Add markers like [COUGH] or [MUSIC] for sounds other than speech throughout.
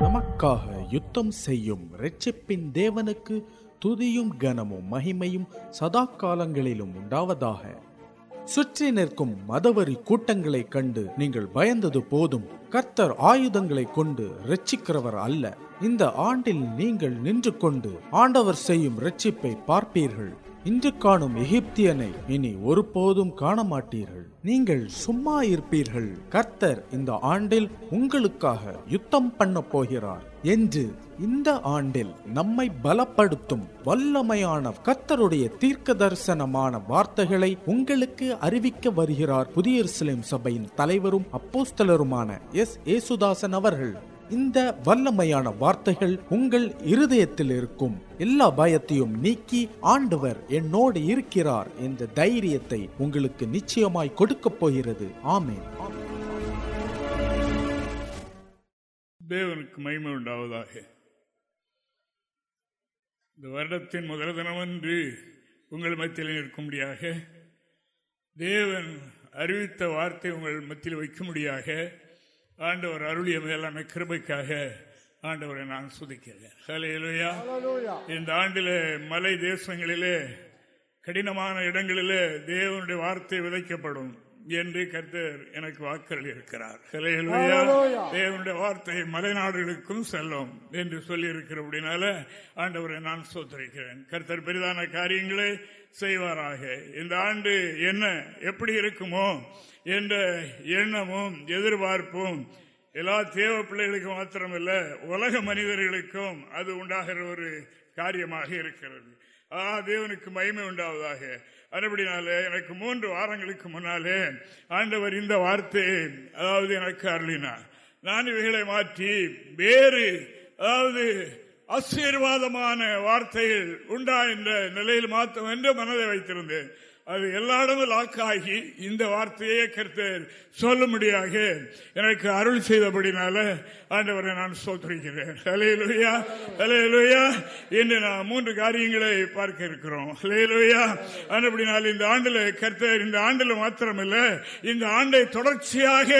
நமக்காக யுத்தம் செய்யும் ரட்சிப்பின் தேவனுக்கு துதியும் கனமும் மகிமையும் சதா காலங்களிலும் உண்டாவதாக. சுற்றி நிற்கும் மதவரி கூட்டங்களைக் கண்டு நீங்கள் பயந்தது போதும். கர்த்தர் ஆயுதங்களை கொண்டு ரட்சிக்கிறவர் அல்ல. இந்த ஆண்டில் நீங்கள் நின்று கொண்டு ஆண்டவர் செய்யும் ரட்சிப்பை பார்ப்பீர்கள். இன்று காணும் எகிப்தியனை இனி ஒருபோதும் காண மாட்டீர்கள் நீங்கள் சும்மா இருப்பீர்கள். கர்த்தர் இந்த ஆண்டில் உங்களுக்காக யுத்தம் பண்ண போகிறார். என்று இந்த ஆண்டில் நம்மை பலப்படுத்தும் வல்லமையான கர்த்தருடைய தீர்க்க தரிசனமான வார்த்தைகளை உங்களுக்கு அறிவிக்க வருகிறார். புதிய எருசலேம் சபையின் தலைவரும் அப்போஸ்தலருமான எஸ். ஏசுதாசன் அவர்கள். இந்த வல்லமையான வார்த்தைகள் உங்கள் இருதயத்தில் இருக்கும். எல்லா பயத்தையும் நீக்கி ஆண்டவர் என்னோடு இருக்கிறார் என்ற தைரியத்தை உங்களுக்கு நிச்சயமாய் கொடுக்கப் போகிறது. ஆமேன். தேவனுக்கு மகிமை உண்டாவதாக. இந்த வருடத்தின் முதல் தினமன்று உங்கள் மத்தியில் நிற்கும்படியாக தேவன் அறிவித்த வார்த்தை உங்கள் மத்தியில் வைக்கும்படியாக ஆண்டவர் அருளிய மேலான கிருபைக்காக ஆண்டவரை நான் சுதிக்கிறேன். இந்த ஆண்டிலே மலை தேசங்களிலே கடினமான இடங்களிலே தேவனுடைய வார்த்தை விதைக்கப்படும் என்று கர்த்தர் எனக்கு வாக்கள் இருக்கிறார். தேவனுடைய வார்த்தை மலைநாடுகளுக்கும் செல்லும் என்று சொல்லி இருக்கிறபடினால ஆண்டவரை நான் சோதரிக்கிறேன் கர்த்தர் பெரிதான காரியங்களை செய்வாராக. இந்த ஆண்டு என்ன எப்படி இருக்குமோ என்ற எண்ணமும் எதிர்பார்ப்பும் எல்லா தேவ பிள்ளைகளுக்கு மாத்திரமல்ல உலக மனிதர்களுக்கும் அது உண்டாகிற ஒரு காரியமாக இருக்கிறது. ஆ தேவனுக்கு மகிமை உண்டாவதாக. அதுபடினாலே எனக்கு மூன்று வாரங்களுக்கு முன்னாலே ஆண்டவர் இந்த வார்த்தையை அதாவது எனக்கு அருளினார். நான் இவைகளை மாற்றி வேறு அதாவது ஆசீர்வாதமான வார்த்தைகள் உண்டா என்ற நிலையில் மாற்றம் என்று மனதை வைத்திருந்தேன். அது எல்லா இடமும் ஆகி இந்த வார்த்தையே கருத்தர் சொல்லும்படியாக எனக்கு அருள் செய்தபடினால ஆண்டவரை நான் சோதரிக்கிறேன் ஹலேலுயா ஹலேலுயா என்று நான் மூன்று காரியங்களை பார்க்க இருக்கிறோம். ஹலேலுயா ஆண்டபடினால் இந்த ஆண்டில் கருத்தர் இந்த ஆண்டில் மாத்திரமல்ல இந்த ஆண்டை தொடர்ச்சியாக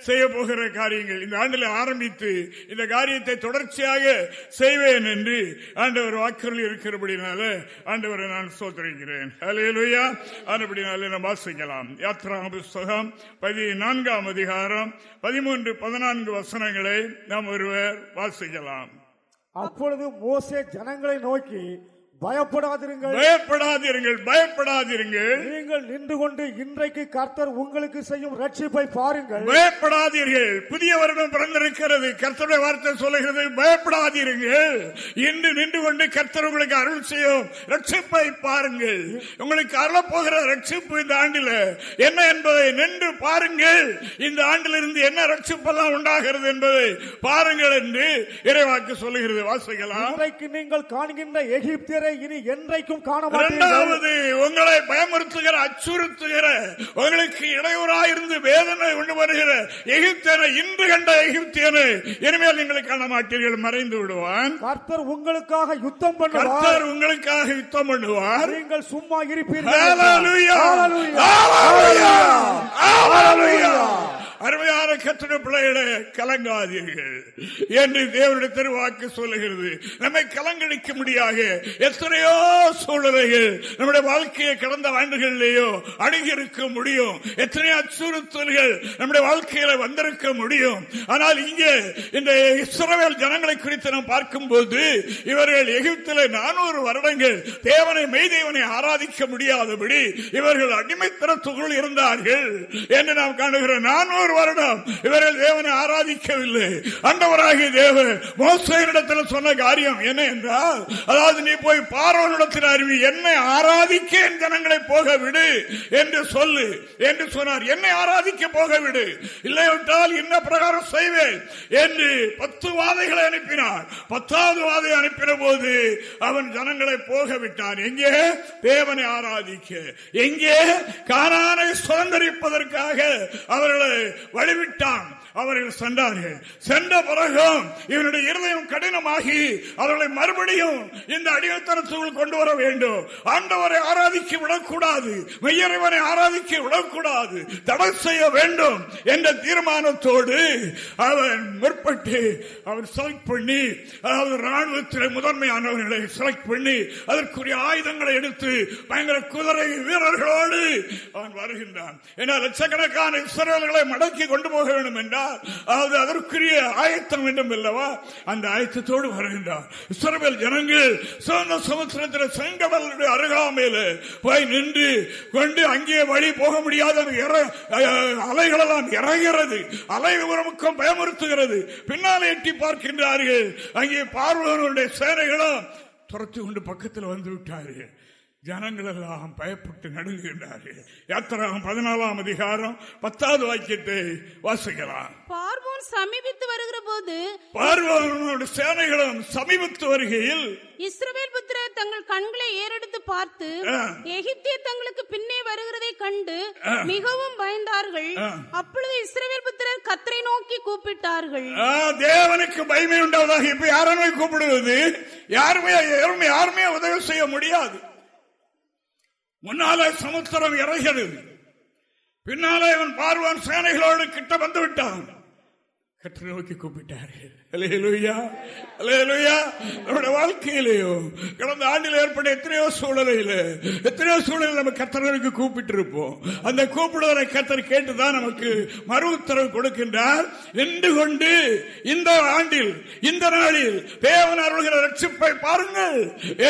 செய்ய போகிற காரியங்கள் இந்த ஆண்டில் ஆரம்பித்து இந்த காரியத்தை தொடர்ச்சியாக செய்வேன் என்று ஆண்டவர் வாக்குறுதி இருக்கிறபடினால ஆண்டவரை நான் சோதரிக்கிறேன் ஹலேலுயா அதுபடினாலே நாம் வாசிக்கலாம். யாத்ரா புஸ்தகம் பதினான்காம் அதிகாரம் பதிமூன்று பதினான்கு வசனங்களை நாம் ஒருவர் வாசிக்கலாம். அப்பொழுது மோசே ஜனங்களை நோக்கி பயப்படாதிருங்கள். பயப்படாதீர்கள் பயப்படாதீர்கள் நீங்கள் நின்று கொண்டு இன்றைக்கு கர்த்தர் உங்களுக்கு செய்யும் ரட்சிப்பை பாருங்கள். பயப்படாதீர்கள். புதிய வருடம் பிறந்திருக்கிறது. கர்த்தருடைய வார்த்தை சொல்லுகிறது பயப்படாதீர்கள். இன்று நின்று கொண்டு கர்த்தர் உங்களுக்கு அருள் செய்யும் ரட்சிப்பை பாருங்கள். உங்களுக்கு அருளப்போகிற ரட்சிப்பு இந்த ஆண்டில் என்ன என்பதை நின்று பாருங்கள். இந்த ஆண்டிலிருந்து என்ன ரட்சிப்பெல்லாம் உண்டாகிறது என்பதை பாருங்கள் என்று இறைவாக்கு சொல்லுகிறது. வாசிக்கலாம். நீங்கள் காண்கின்ற எகிப்தியரை இனி என்றைக்கும் காண இரண்டாவது உங்களை பயமுறுத்துகிற அச்சுறுத்துகிற உங்களுக்கு இடையூறாயிருந்து வேதனை உண்டு வருகிற எகிப்தியனை இன்று கண்ட எகிப்தியனை இனிமேல் நீங்கள் காண மாட்டீர்கள் மறைந்து விடுவான். கர்த்தர் உங்களுக்காக யுத்தம் பண்ணுவார். உங்களுக்காக யுத்தம் பண்ணுவார். நீங்கள் சும்மா இருப்பீர்கள். அருமையான கத்திர பிள்ளைகளை கலங்காதீர்கள். என்று தேவனுடைய திருவாக்கு சொல்லுகிறது. நம்மை கலங்கடிக்க முடியாக எத்தனையோ சூழ்நிலைகள் நம்முடைய வாழ்க்கையை கடந்த ஆண்டுகளிலேயோ அணுகியிருக்க முடியும். எத்தனையோ அச்சுறுத்தல்கள் நம்முடைய வாழ்க்கையில வந்திருக்க முடியும். ஆனால் இங்கே இந்த இஸ்ரவேல் ஜனங்களை குறித்து நாம் பார்க்கும்போது இவர்கள் எகிப்தில நானூறு வருடங்கள் தேவனை மெய்தேவனை ஆராதிக்க முடியாதபடி இவர்கள் அடிமைத்தனத்துக்குள் இருந்தார்கள். என்று நாம் காணுகிற நானூறு ஒரு வருடம் இவர்கள் தேவனை ஆராதிக்கவில்லை. அண்டவராகிய தேவன் மோசையினிடத்தில் சொன்ன காரியம் என்ன என்றால் அதாவது நீ போய் பார்வனிடத்தில் அறிவி என்னை ஆராதிக்க என் ஜனங்களை போக விடு என்று சொல்லு என்று சொன்னார். என்னை ஆராதிக்க போக விடு இல்லைவிட்டால் என்ன பிரகாரம் செய்வேன் என்று பத்து வாதைகளை அனுப்பினார். பத்தாவது வாதை அனுப்பின போது அவன் ஜனங்களை போக விட்டான் எங்கே? தேவனை ஆராதிக்க. எங்கே? காணானை சுதந்திரிப்பதற்காக அவர்களை வழிவிட்டான் அவர்கள் சென்றார்கள். சென்ற பிறகும் இவனுடைய இருதயம் கடினமாகி அவர்களை மறுபடியும் இந்த அடிமைத்தனத்துக்குள் கொண்டு வர வேண்டும். ஆண்டவரை ஆராதிக்க விடக்கூடாது. மெய்யறைவனை ஆராதிக்க விடக்கூடாது. தடை செய்ய வேண்டும் என்ற தீர்மானத்தோடு அவன் முற்பட்டு அவன் செலக்ட் பண்ணி அதாவது ராணுவத்தில் முதன்மையானவர்களை செலக்ட் பண்ணி அதற்குரிய ஆயுதங்களை எடுத்து பயங்கர குதிரை வீரர்களோடு அவன் வருகின்றான். ஏன்னா லட்சக்கணக்கான இஸ்ரேல்களை மடக்கி கொண்டு போக வேண்டும் என்றால் அதாவது அதற்குரிய ஆயத்தம் வேண்டும் அல்லவா அந்த ஆயத்தத்தோடு வருகின்றார். இஸ்ரேல் ஜனங்கள் சிறந்த சமுத்திரத்தில் செங்கடலுடைய அருகாமையில் போய் நின்று கொண்டு அங்கே வழி போக முடியாத அலைகளெல்லாம் இறகிறது அலை உரமுக்கம் பயமுறுத்துகிறது. பின்னாலே எட்டி பார்க்கின்றார்கள். அங்கே பார்வனுடைய சேனைகளும் துரத்தி கொண்டு பக்கத்தில் வந்து விட்டார்கள். ஜனங்கள் எல்லாம் பயப்பட்டு நடுங்குகின்றார்கள். யாத்திராகம் பதினாலாம் அதிகாரம் பத்தாவது வாக்கியத்தை வாசிக்கலாம். பார்வோன் சமீபித்து வருகிற போது பார்வோனுடைய சேனைகளும் சமீபத்து வருகையில் இஸ்ரவேல் புத்திரர் தங்கள் கண்களை ஏறெடுத்து பார்த்து. எகிப்திய தங்களுக்கு பின்னே வருகிறதை கண்டு மிகவும் பயந்தார்கள். அப்பொழுது இஸ்ரவேல் புத்திரர் கத்தரை நோக்கி கூப்பிட்டார்கள். தேவனுக்கு பயமை உண்டாவதாக இப்ப யாருமே கூப்பிடுவது யாருமே யாருமே உதவி செய்ய முடியாது. முன்னாலே சமுத்திரம் இறைகிறது பின்னாலே இவன் பார்வான் சேனைகளோடு கிட்ட வந்து விட்டான். கற்று நோக்கி கூப்பிட்டார்கள். நம்முடைய வாழ்க்கையிலேயும் கடந்த ஆண்டில் ஏற்பட்ட எத்தனையோ சூழலையில் எத்தனையோ சூழலில் நம்ம கத்தர்களுக்கு கூப்பிட்டு இருப்போம் அந்த கூப்பிடுவதை கத்தர் கேட்டுதான் நமக்கு மறு உத்தரவு கொடுக்கின்றார். நின்று கொண்டு இந்த ஆண்டில் இந்த நாளில் தேவன் அருள்கிற ரட்சிப்பை பாருங்கள்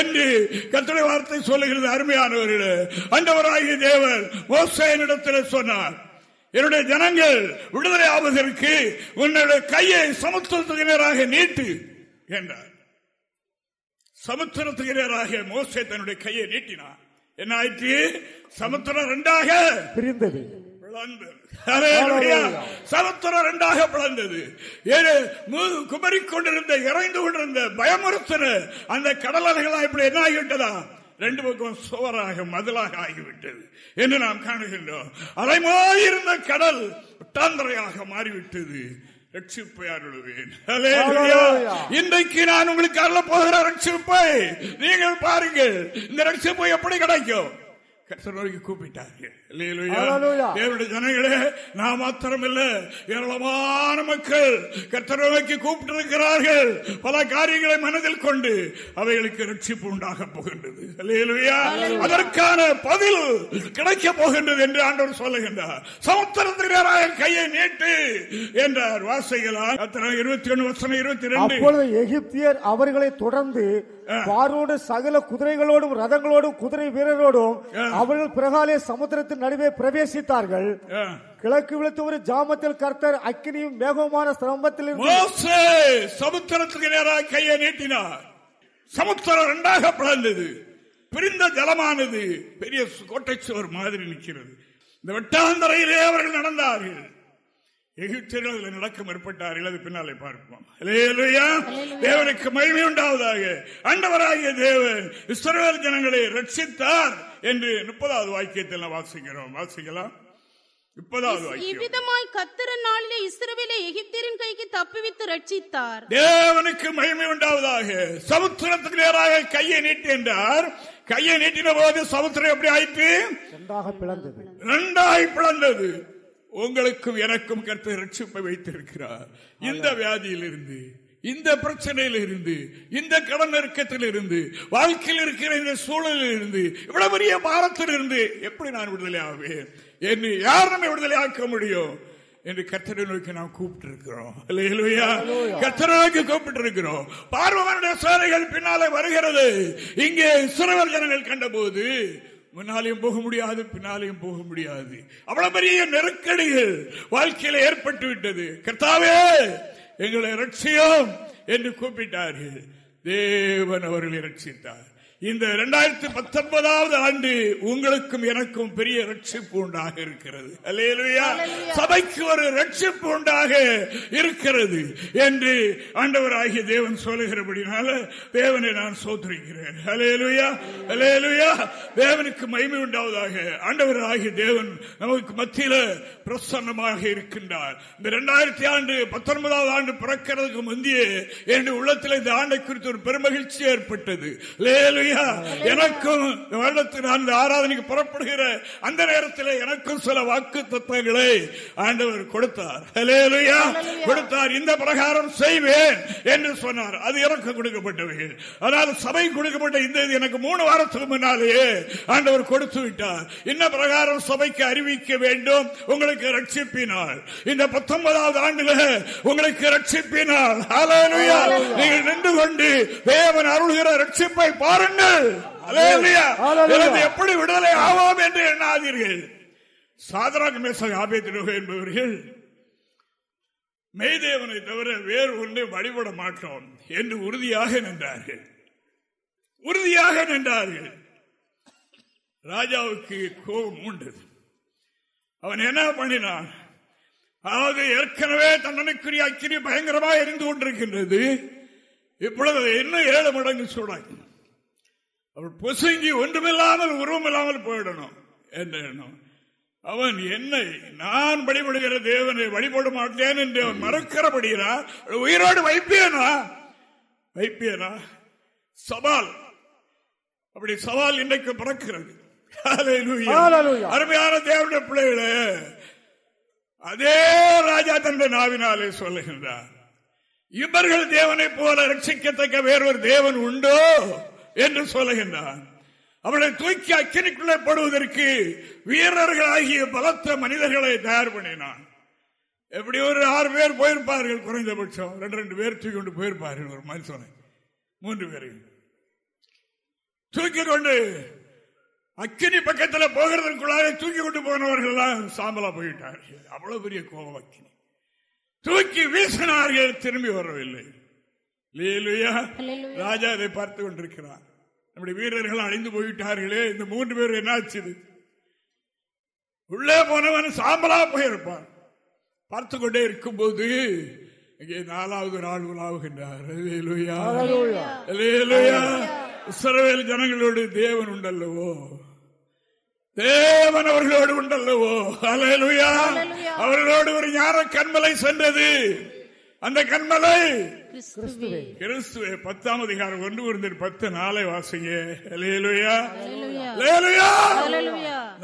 என்று கத்தரை வார்த்தை சொல்லுகிறது அருமையானவர்கள். அண்டவராகிய தேவர் மோசையனிடத்தில் சொன்னார். என்னுடைய ஜனங்கள் விடுதலை ஆவதற்கு உன்னுடைய கையை சமுத்திரத்துக்கு நேராக நீட்டு என்றார். சமுத்திரத்துக்கு நேராக மோசே தன்னுடைய கையை நீட்டினார். என்ன ஆயிற்று? சமுத்திரம் ரெண்டாக பிரிந்தது. சமுத்திரம் ரெண்டாக பிளந்தது. குமரிக் கொண்டிருந்த இறைந்து கொண்டிருந்த பயமுறுத்தின அந்த கடல் அலைகளாக இப்படி என்ன ஆகிவிட்டதா? ரெண்டு பக்கம் சுவராக மதிலாக ஆகிவிட்டது என்று நாம் காணுகின்றோம். அலைமாயிருந்த கடல் விட்டாந்தரையாக மாறிவிட்டது. இன்றைக்கு நான் உங்களுக்கு அருள போகிற ரட்சிப்பை நீங்கள் பாருங்கள். இந்த ரட்சிப்பு எப்படி கிடைக்கும்? கர்த்தர் நோக்கி கூப்பிட்டார்கள். தேவனுடைய ஜனங்களே நான் மாத்திரமில்ல. ஏராளமான மக்கள் கர்த்தரை நோக்கி கூப்பிட்டிருக்கிறார்கள். பல காரியங்களை மனதில் கொண்டு அவைகளுக்கு ரட்சிப்பு உண்டாக போகின்றது. அதற்கான பதில் கிடைக்க போகின்றது என்று ஆண்டவர் சொல்லுகின்றார். சமுத்திரத்துக்கு நேராக கையை நீட்டு என்றார் வாசைகளால். இருபத்தி ஒன்று வருஷம் இருபத்தி ரெண்டு எகிப்தியர் அவர்களை தொடர்ந்து பார்வோடு சகல குதிரைகளோடும் ரதங்களோடும் குதிரை வீரரோடும் அவர்கள் பிறகாலே சமுத்திரத்தின் நடுவே பிரவேசித்தார்கள். கிழக்கு விழுத்து ஒரு ஜாமத்தில் கர்த்தர் அக்கினியும் மேகமான ஸ்தம்பத்தில் சமுத்திரத்துக்கு நேராக கையை நீட்டினார். சமுத்திரம் இரண்டாக பிளந்தது. பிரிந்த ஜலமானது. பெரிய கோட்டை சுவர் மாதிரி நிற்கிறது. இந்த வெட்டாந்தரையிலே அவர்கள் நடந்தார்கள். எகிப்தியர்கள் அதில் நடக்க முற்பட்டார்கள் அது பின்னாலே பார்ப்போம். தேவனுக்கு மகிமை உண்டாவதாக. ஆண்டவராகிய தேவன் இஸ்ரவேல் ஜனங்களை ரட்சித்தார் என்று முப்பதாவது வாக்கியத்தில் நாம் வாசிக்கிறோம். வாசிக்கலாம். இவ்விதமாய் கத்திர நாளிலே இஸ்ரவேலை எகிப்தியரின் கைக்கு தப்புவித்து ரட்சித்தார் தேவனுக்கு மகிமை உண்டாவதாக. சமுத்திரத்துக்கு நேராக கையை நீட்டி என்றார். கையை நீட்டின போது சமுத்திரம் எப்படி ஆயிற்று? ரெண்டாக பிளந்தது. ரெண்டாய் பிளந்தது. உங்களுக்கும் எனக்கும் கருத்து ரட்சிப்பை வைத்திருக்கிறார். இந்த வியாதியில் இருந்து இந்த பிரச்சனையில் இருந்து இந்த கடன் நெருக்கத்தில் இருந்து வாழ்க்கையில் இருக்கிற இந்த சூழலில் இருந்து இவ்வளவு பெரிய பாரத்தில் இருந்து எப்படி நான் விடுதலை ஆவேன்? என்று யார் நம்மை விடுதலை ஆக்க முடியும்? என்று கத்தரை நோக்கி நாம் கூப்பிட்டு இருக்கிறோம் கத்தரை நோக்கி கூப்பிட்டு இருக்கிறோம் பார்வனுடைய சேலைகள் பின்னாலே வருகிறது. இங்கே சிறுவர் ஜனங்கள் கண்டபோது முன்னாலையும் போக முடியாது பின்னாலையும் போக முடியாது. அவ்வளவு பெரிய நெருக்கடிகள் வாழ்க்கையில ஏற்பட்டு விட்டது. கர்த்தாவே எங்களை ரட்சியம் என்று கூப்பிட்டார்கள். தேவன் அவர்களை ரட்சித்தார் இந்த இரண்டாயிரத்தி பத்தொன்பதாவது ஆண்டு உங்களுக்கும் எனக்கும் பெரிய ரட்சிப்பு உண்டாக இருக்கிறது. அல்லேலுயா. சபைக்கு ஒரு ரட்சிப்பு உண்டாக இருக்கிறது என்று ஆண்டவராகிய தேவன் சொல்லுகிறபடினால தேவனை நான் சோதரிக்கிறேன். அலேலுயா அலேலுயா தேவனுக்கு மகிமை உண்டாவதாக ஆண்டவராகிய தேவன் நமக்கு மத்தியில பிரசன்னமாக இருக்கின்றார். இந்த இரண்டாயிரத்தி ஆண்டு பத்தொன்பதாவது ஆண்டு பிறக்கிறதுக்கு முந்தைய என்னுடைய உள்ளத்தில் இந்த ஆண்டை குறித்து ஒரு பெருமகிழ்ச்சி ஏற்பட்டது. லேலுயா எனக்கும் வருடத்தில் ஆராதனைக்கு புறப்படுகிற அந்த நேரத்தில் எனக்கும் சில வாக்கு தத்துவங்களை ஆண்டவர் கொடுத்தார். கொடுத்தார். இந்த பிரகாரம் செய்வேன் என்று சொன்னார். அது எனக்கு கொடுக்கப்பட்டவைகள். அதாவது சபை கொடுக்கப்பட்ட இந்த இது எனக்கு மூணு வாரத்துக்கு முன்னாலேயே ஆண்டவர் கொடுத்து விட்டார். இந்த பிரகாரம் சபைக்கு அறிவிக்க வேண்டும். உங்களுக்கு ரட்சிப்பினால். இந்த பத்தொன்பதாவது ஆண்டுல உங்களுக்கு ரட்சிப்பினால். நீங்கள் நின்று கொண்டு தேவன் அருள்கிற ரட்சிப்பை பாருங்கள். இதிலிருந்து எப்படி விடுதலை ஆவோம் என்று எண்ணாதீர்கள். சாதராக மேசக ஆபேத்தினோக என்பவர்கள் மெய்தேவனை தவிர வேறு ஒன்றை வழிபட மாட்டோம் என்று உறுதியாக நின்றார்கள். உறுதியாக நின்றார்கள். ராஜாவுக்கு கோபம் உண்டது அவன் என்ன பண்ணினான்? அதாவது ஏற்கனவே தண்டனைக்குரிய அக்கினி பயங்கரமாக எரிந்து கொண்டிருக்கின்றது. இப்பொழுது இன்னும் ஏழு மடங்கு சூடாக்கி. அவள் பொசுங்கி ஒன்றுமில்லாமல் உருவமில்லாமல் போயிடணும். என்ற எண்ணம்? அவன் என்னை நான் வழிபடுகிற தேவனை வழிபட மாட்டேன் என்று அவன் மறக்கிறபடியா உயிரோடு வைப்பேனா? வைப்பேனா? சவால். அப்படி சவால் இன்றைக்கு பிறக்கிறது. அருமையான தேவனுடைய பிள்ளைகளே அதே ராஜா தன்னுடைய நாவினாலே சொல்லுகின்றார். இவர்கள் தேவனை போல ரட்சிக்கத்தக்க வேறொரு தேவன் உண்டோ? என்று சொல்லுகின்றான். அவளை தூக்கி அக்கினிக்குள்ளே போடுவதற்கு வீரர்களாகிய பலத்த மனிதர்களை தயார் பண்ணினான். எப்படி ஒரு ஆறு பேர் போயிருப்பார்கள் குறைந்தபட்சம். ரெண்டு ரெண்டு பேர் தூக்கி கொண்டு போயிருப்பார்கள் ஒரு மனுஷனை மூன்று பேரையும் தூக்கி கொண்டு அக்கினி பக்கத்தில் போகிறதற்குள்ளாக தூக்கி கொண்டு போனவர்கள் எல்லாம் சாம்பலா போயிட்டார்கள். அவ்வளவு பெரிய கோபம் அக்கினி. தூக்கி வீசினார்கள் திரும்பி வரவில்லை. ராஜா இதை பார்த்து கொண்டிருக்கிறார். நம்முடைய வீரர்கள் அழிந்து போயிட்டார்களே இந்த மூன்று பேர் என்னாச்சு உள்ளே போனவன் சாம்பலா போயிருப்பான். பார்த்து கொண்டே இருக்கும்போது இங்கே நாலாவது உலாவுகின்றார். அல்லேலூயா. ஹalleluya. அல்லேலூயா. இஸ்ரவேல் ஜனங்களோடு தேவன் உண்டல்லவோ? தேவன் அவர்களோடு உண்டல்லவோ? அல்லேலூயா. அவர்களோடு ஒரு ஞான கண்மலை சென்றது. அந்த கண்மலை. கிறிஸ்துவே. கிறிஸ்துவே பத்தாம் அதிகாரம் ஒன்று ஒரு பத்து நாளை வாசிங்க.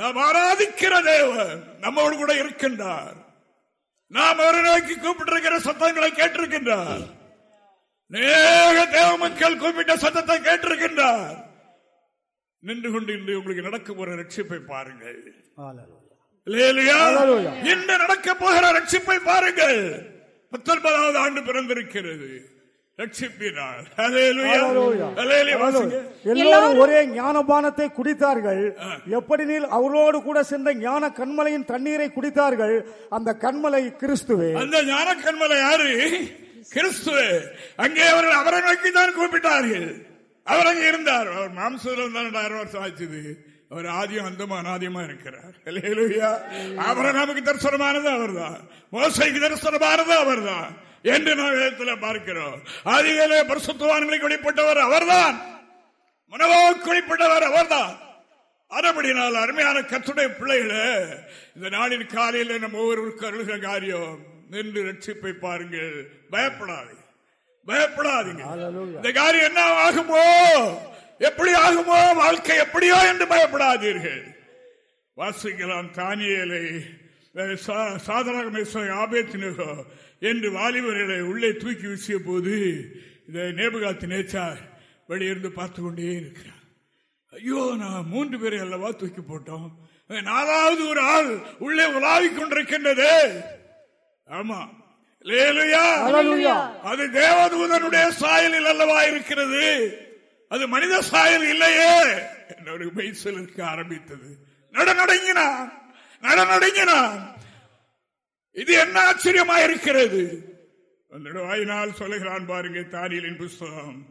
நாம் ஆராதிக்கிற தேவன் நம்மோடு கூட இருக்கின்றார். நாம் அவரை நோக்கி கூப்பிட்டிருக்கிற சத்தங்களை கேட்டிருக்கின்றார். நேக தேவ மக்கள் கூப்பிட்ட சத்தத்தை கேட்டிருக்கின்றார். நின்று கொண்டு இன்று உங்களுக்கு நடக்க போற ரட்சிப்பை பாருங்கள். இன்று நடக்க போகிற ரட்சிப்பை பாருங்கள். பத்தொன்பதாவது ஆண்டு பிறந்திருக்கிறது. எல்லோரும் ஒரே ஞானபானத்தை குடித்தார்கள். எப்படினில் அவர்களோடு கூட சென்ற ஞான கண்மலையின் தண்ணீரை குடித்தார்கள். அந்த கண்மலை கிறிஸ்துவே. அந்த ஞான கண்மலை யாரு? கிறிஸ்துவ. அங்கே அவர்கள் அவரை நோக்கி தான் கூப்பிட்டார்கள். அவர் அங்கே இருந்தார். அவர் மாம்சத்தில் இருந்தார் ரெண்டாயிரம் வருஷம் ஆச்சுது அவர் ஆதியம் அந்தமா அனாதியமா இருக்கிறார். அவரை நமக்கு தரிசனமானது அவர்தான். மோசைக்கு தரிசனமானது அவர்தான். என்று நாம் வேதத்தில் பார்க்கிறோம். ஆதிகளே பரிசுத்தவான்களுக்கு வெளிப்பட்டவர் அவர்தான். மனவோக்கு வெளிப்பட்டவர் அவர்தான். அதுபடினால் அருமையான கத்துடைய பிள்ளைகளே இந்த நாளின் காலையில் நம்ம ஒவ்வொருவருக்கு அருள்கிற காரியம் நின்று ரட்சிப்பை பாருங்கள். பயப்படாது பயப்படாதீங்க. ஹalleluya. இந்த காரியம் என்ன ஆகுமோ? எப்படி ஆகுமோ வாழ்க்கை எப்படியோ என்று பயப்படாதீர்கள். வாசிக்கலாம் தானியலை சாதனாக ஆபேத்தினகோ என்று வாலிபர்களை உள்ளே தூக்கி வீசிய போது இதை நேபுகாத்து நேச்சார் வெளியிருந்து பார்த்து கொண்டே இருக்கிறார். ஐயோ நான் மூன்று பேரை அல்லவா தூக்கி போட்டோம்? நாலாவது ஒரு ஆள் உள்ளே உலாவிக் கொண்டிருக்கின்றது. ஆமா. அது தேவதூதனுடைய சாயலில் அல்லவா இருக்கிறது. அது மனித சாயல் இல்லையே. என்னோட மெய்சல் இருக்க ஆரம்பித்தது. நடநடங்கினான் நடநடங்கினான் இது என்ன ஆச்சரியமா இருக்கிறது அந்த வாயினால் சொல்லுகிறான் பாருங்க தானியலின் புஸ்தகம்.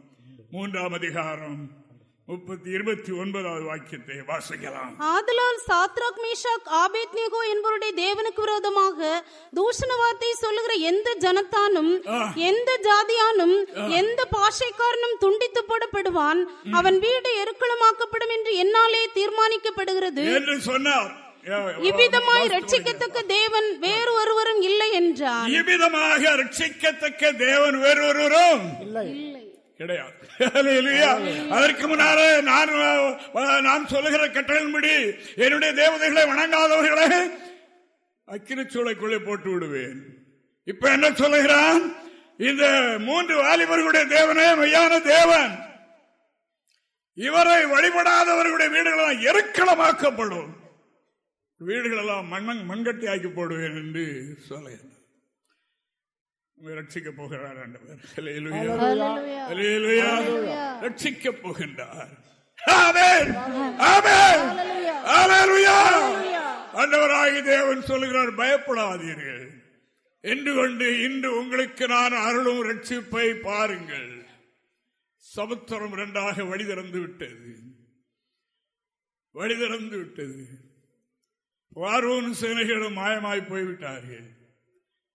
மூன்றாம் அதிகாரம். முப்பத்தி இருபத்தி ஒன்பதாவது வாக்கியத்தை வாசிக்கலாம். ஆதலால் சாத்ராக் மேஷாக் ஆபேத்நேகோ என்பவருடைய தேவனுக்கு விரோதமாக தூஷண வார்த்தை சொல்லுகிற எந்த ஜனத்தானும் எந்த ஜாதியானும் எந்த பாஷைக்காரனும் துண்டித்து போடப்படுவான். அவன் வீடு எருக்களமாக்கப்படும் என்று என்னாலே தீர்மானிக்கப்படுகிறது. என்று சொன்னார். இவ்விதமாய் ரட்சிக்கத்தக்க தேவன் வேறு ஒருவரும் இல்லை என்றார். இவ்விதமாக ரட்சிக்கத்தக்க தேவன் வேறொருவரும் இல்லை. கிடையாது. அதற்கு முன்னால நான் நான் சொல்லுகிற கட்டளின்படி என்னுடைய தேவதைகளை வணங்காதவர்களை அக்கினிச்சூளைக்குள்ளே போட்டு விடுவேன். இப்ப என்ன சொல்லுகிறான்? இந்த மூன்று வாலிபர்களுடைய தேவனே மையான தேவன். இவரை வழிபடாதவர்களுடைய வீடுகளெல்லாம் எருக்களமாக்கப்படும் வீடுகளெல்லாம் மண்ணங் மண்கட்டி ஆக்கி போடுவேன் என்று சொல்லுகிறார் ரட்சிக்க போகிறார் ஆண்டவர். ரட்சிக்கப் போகின்றார். ஆமென். ஆமென். அல்லேலூயா. ஆண்டவராகிய தேவன் சொல்லுகிறார் பயப்படாதீர்கள். என்று கொண்டு இன்று உங்களுக்கு நான் அருளும் ரட்சிப்பை பாருங்கள். சமுத்திரம் இரண்டாக வழி திறந்து விட்டது. வழி திறந்து விட்டது. பார்வோன் சேனைகளும் மாயமாய் போய்விட்டார்கள்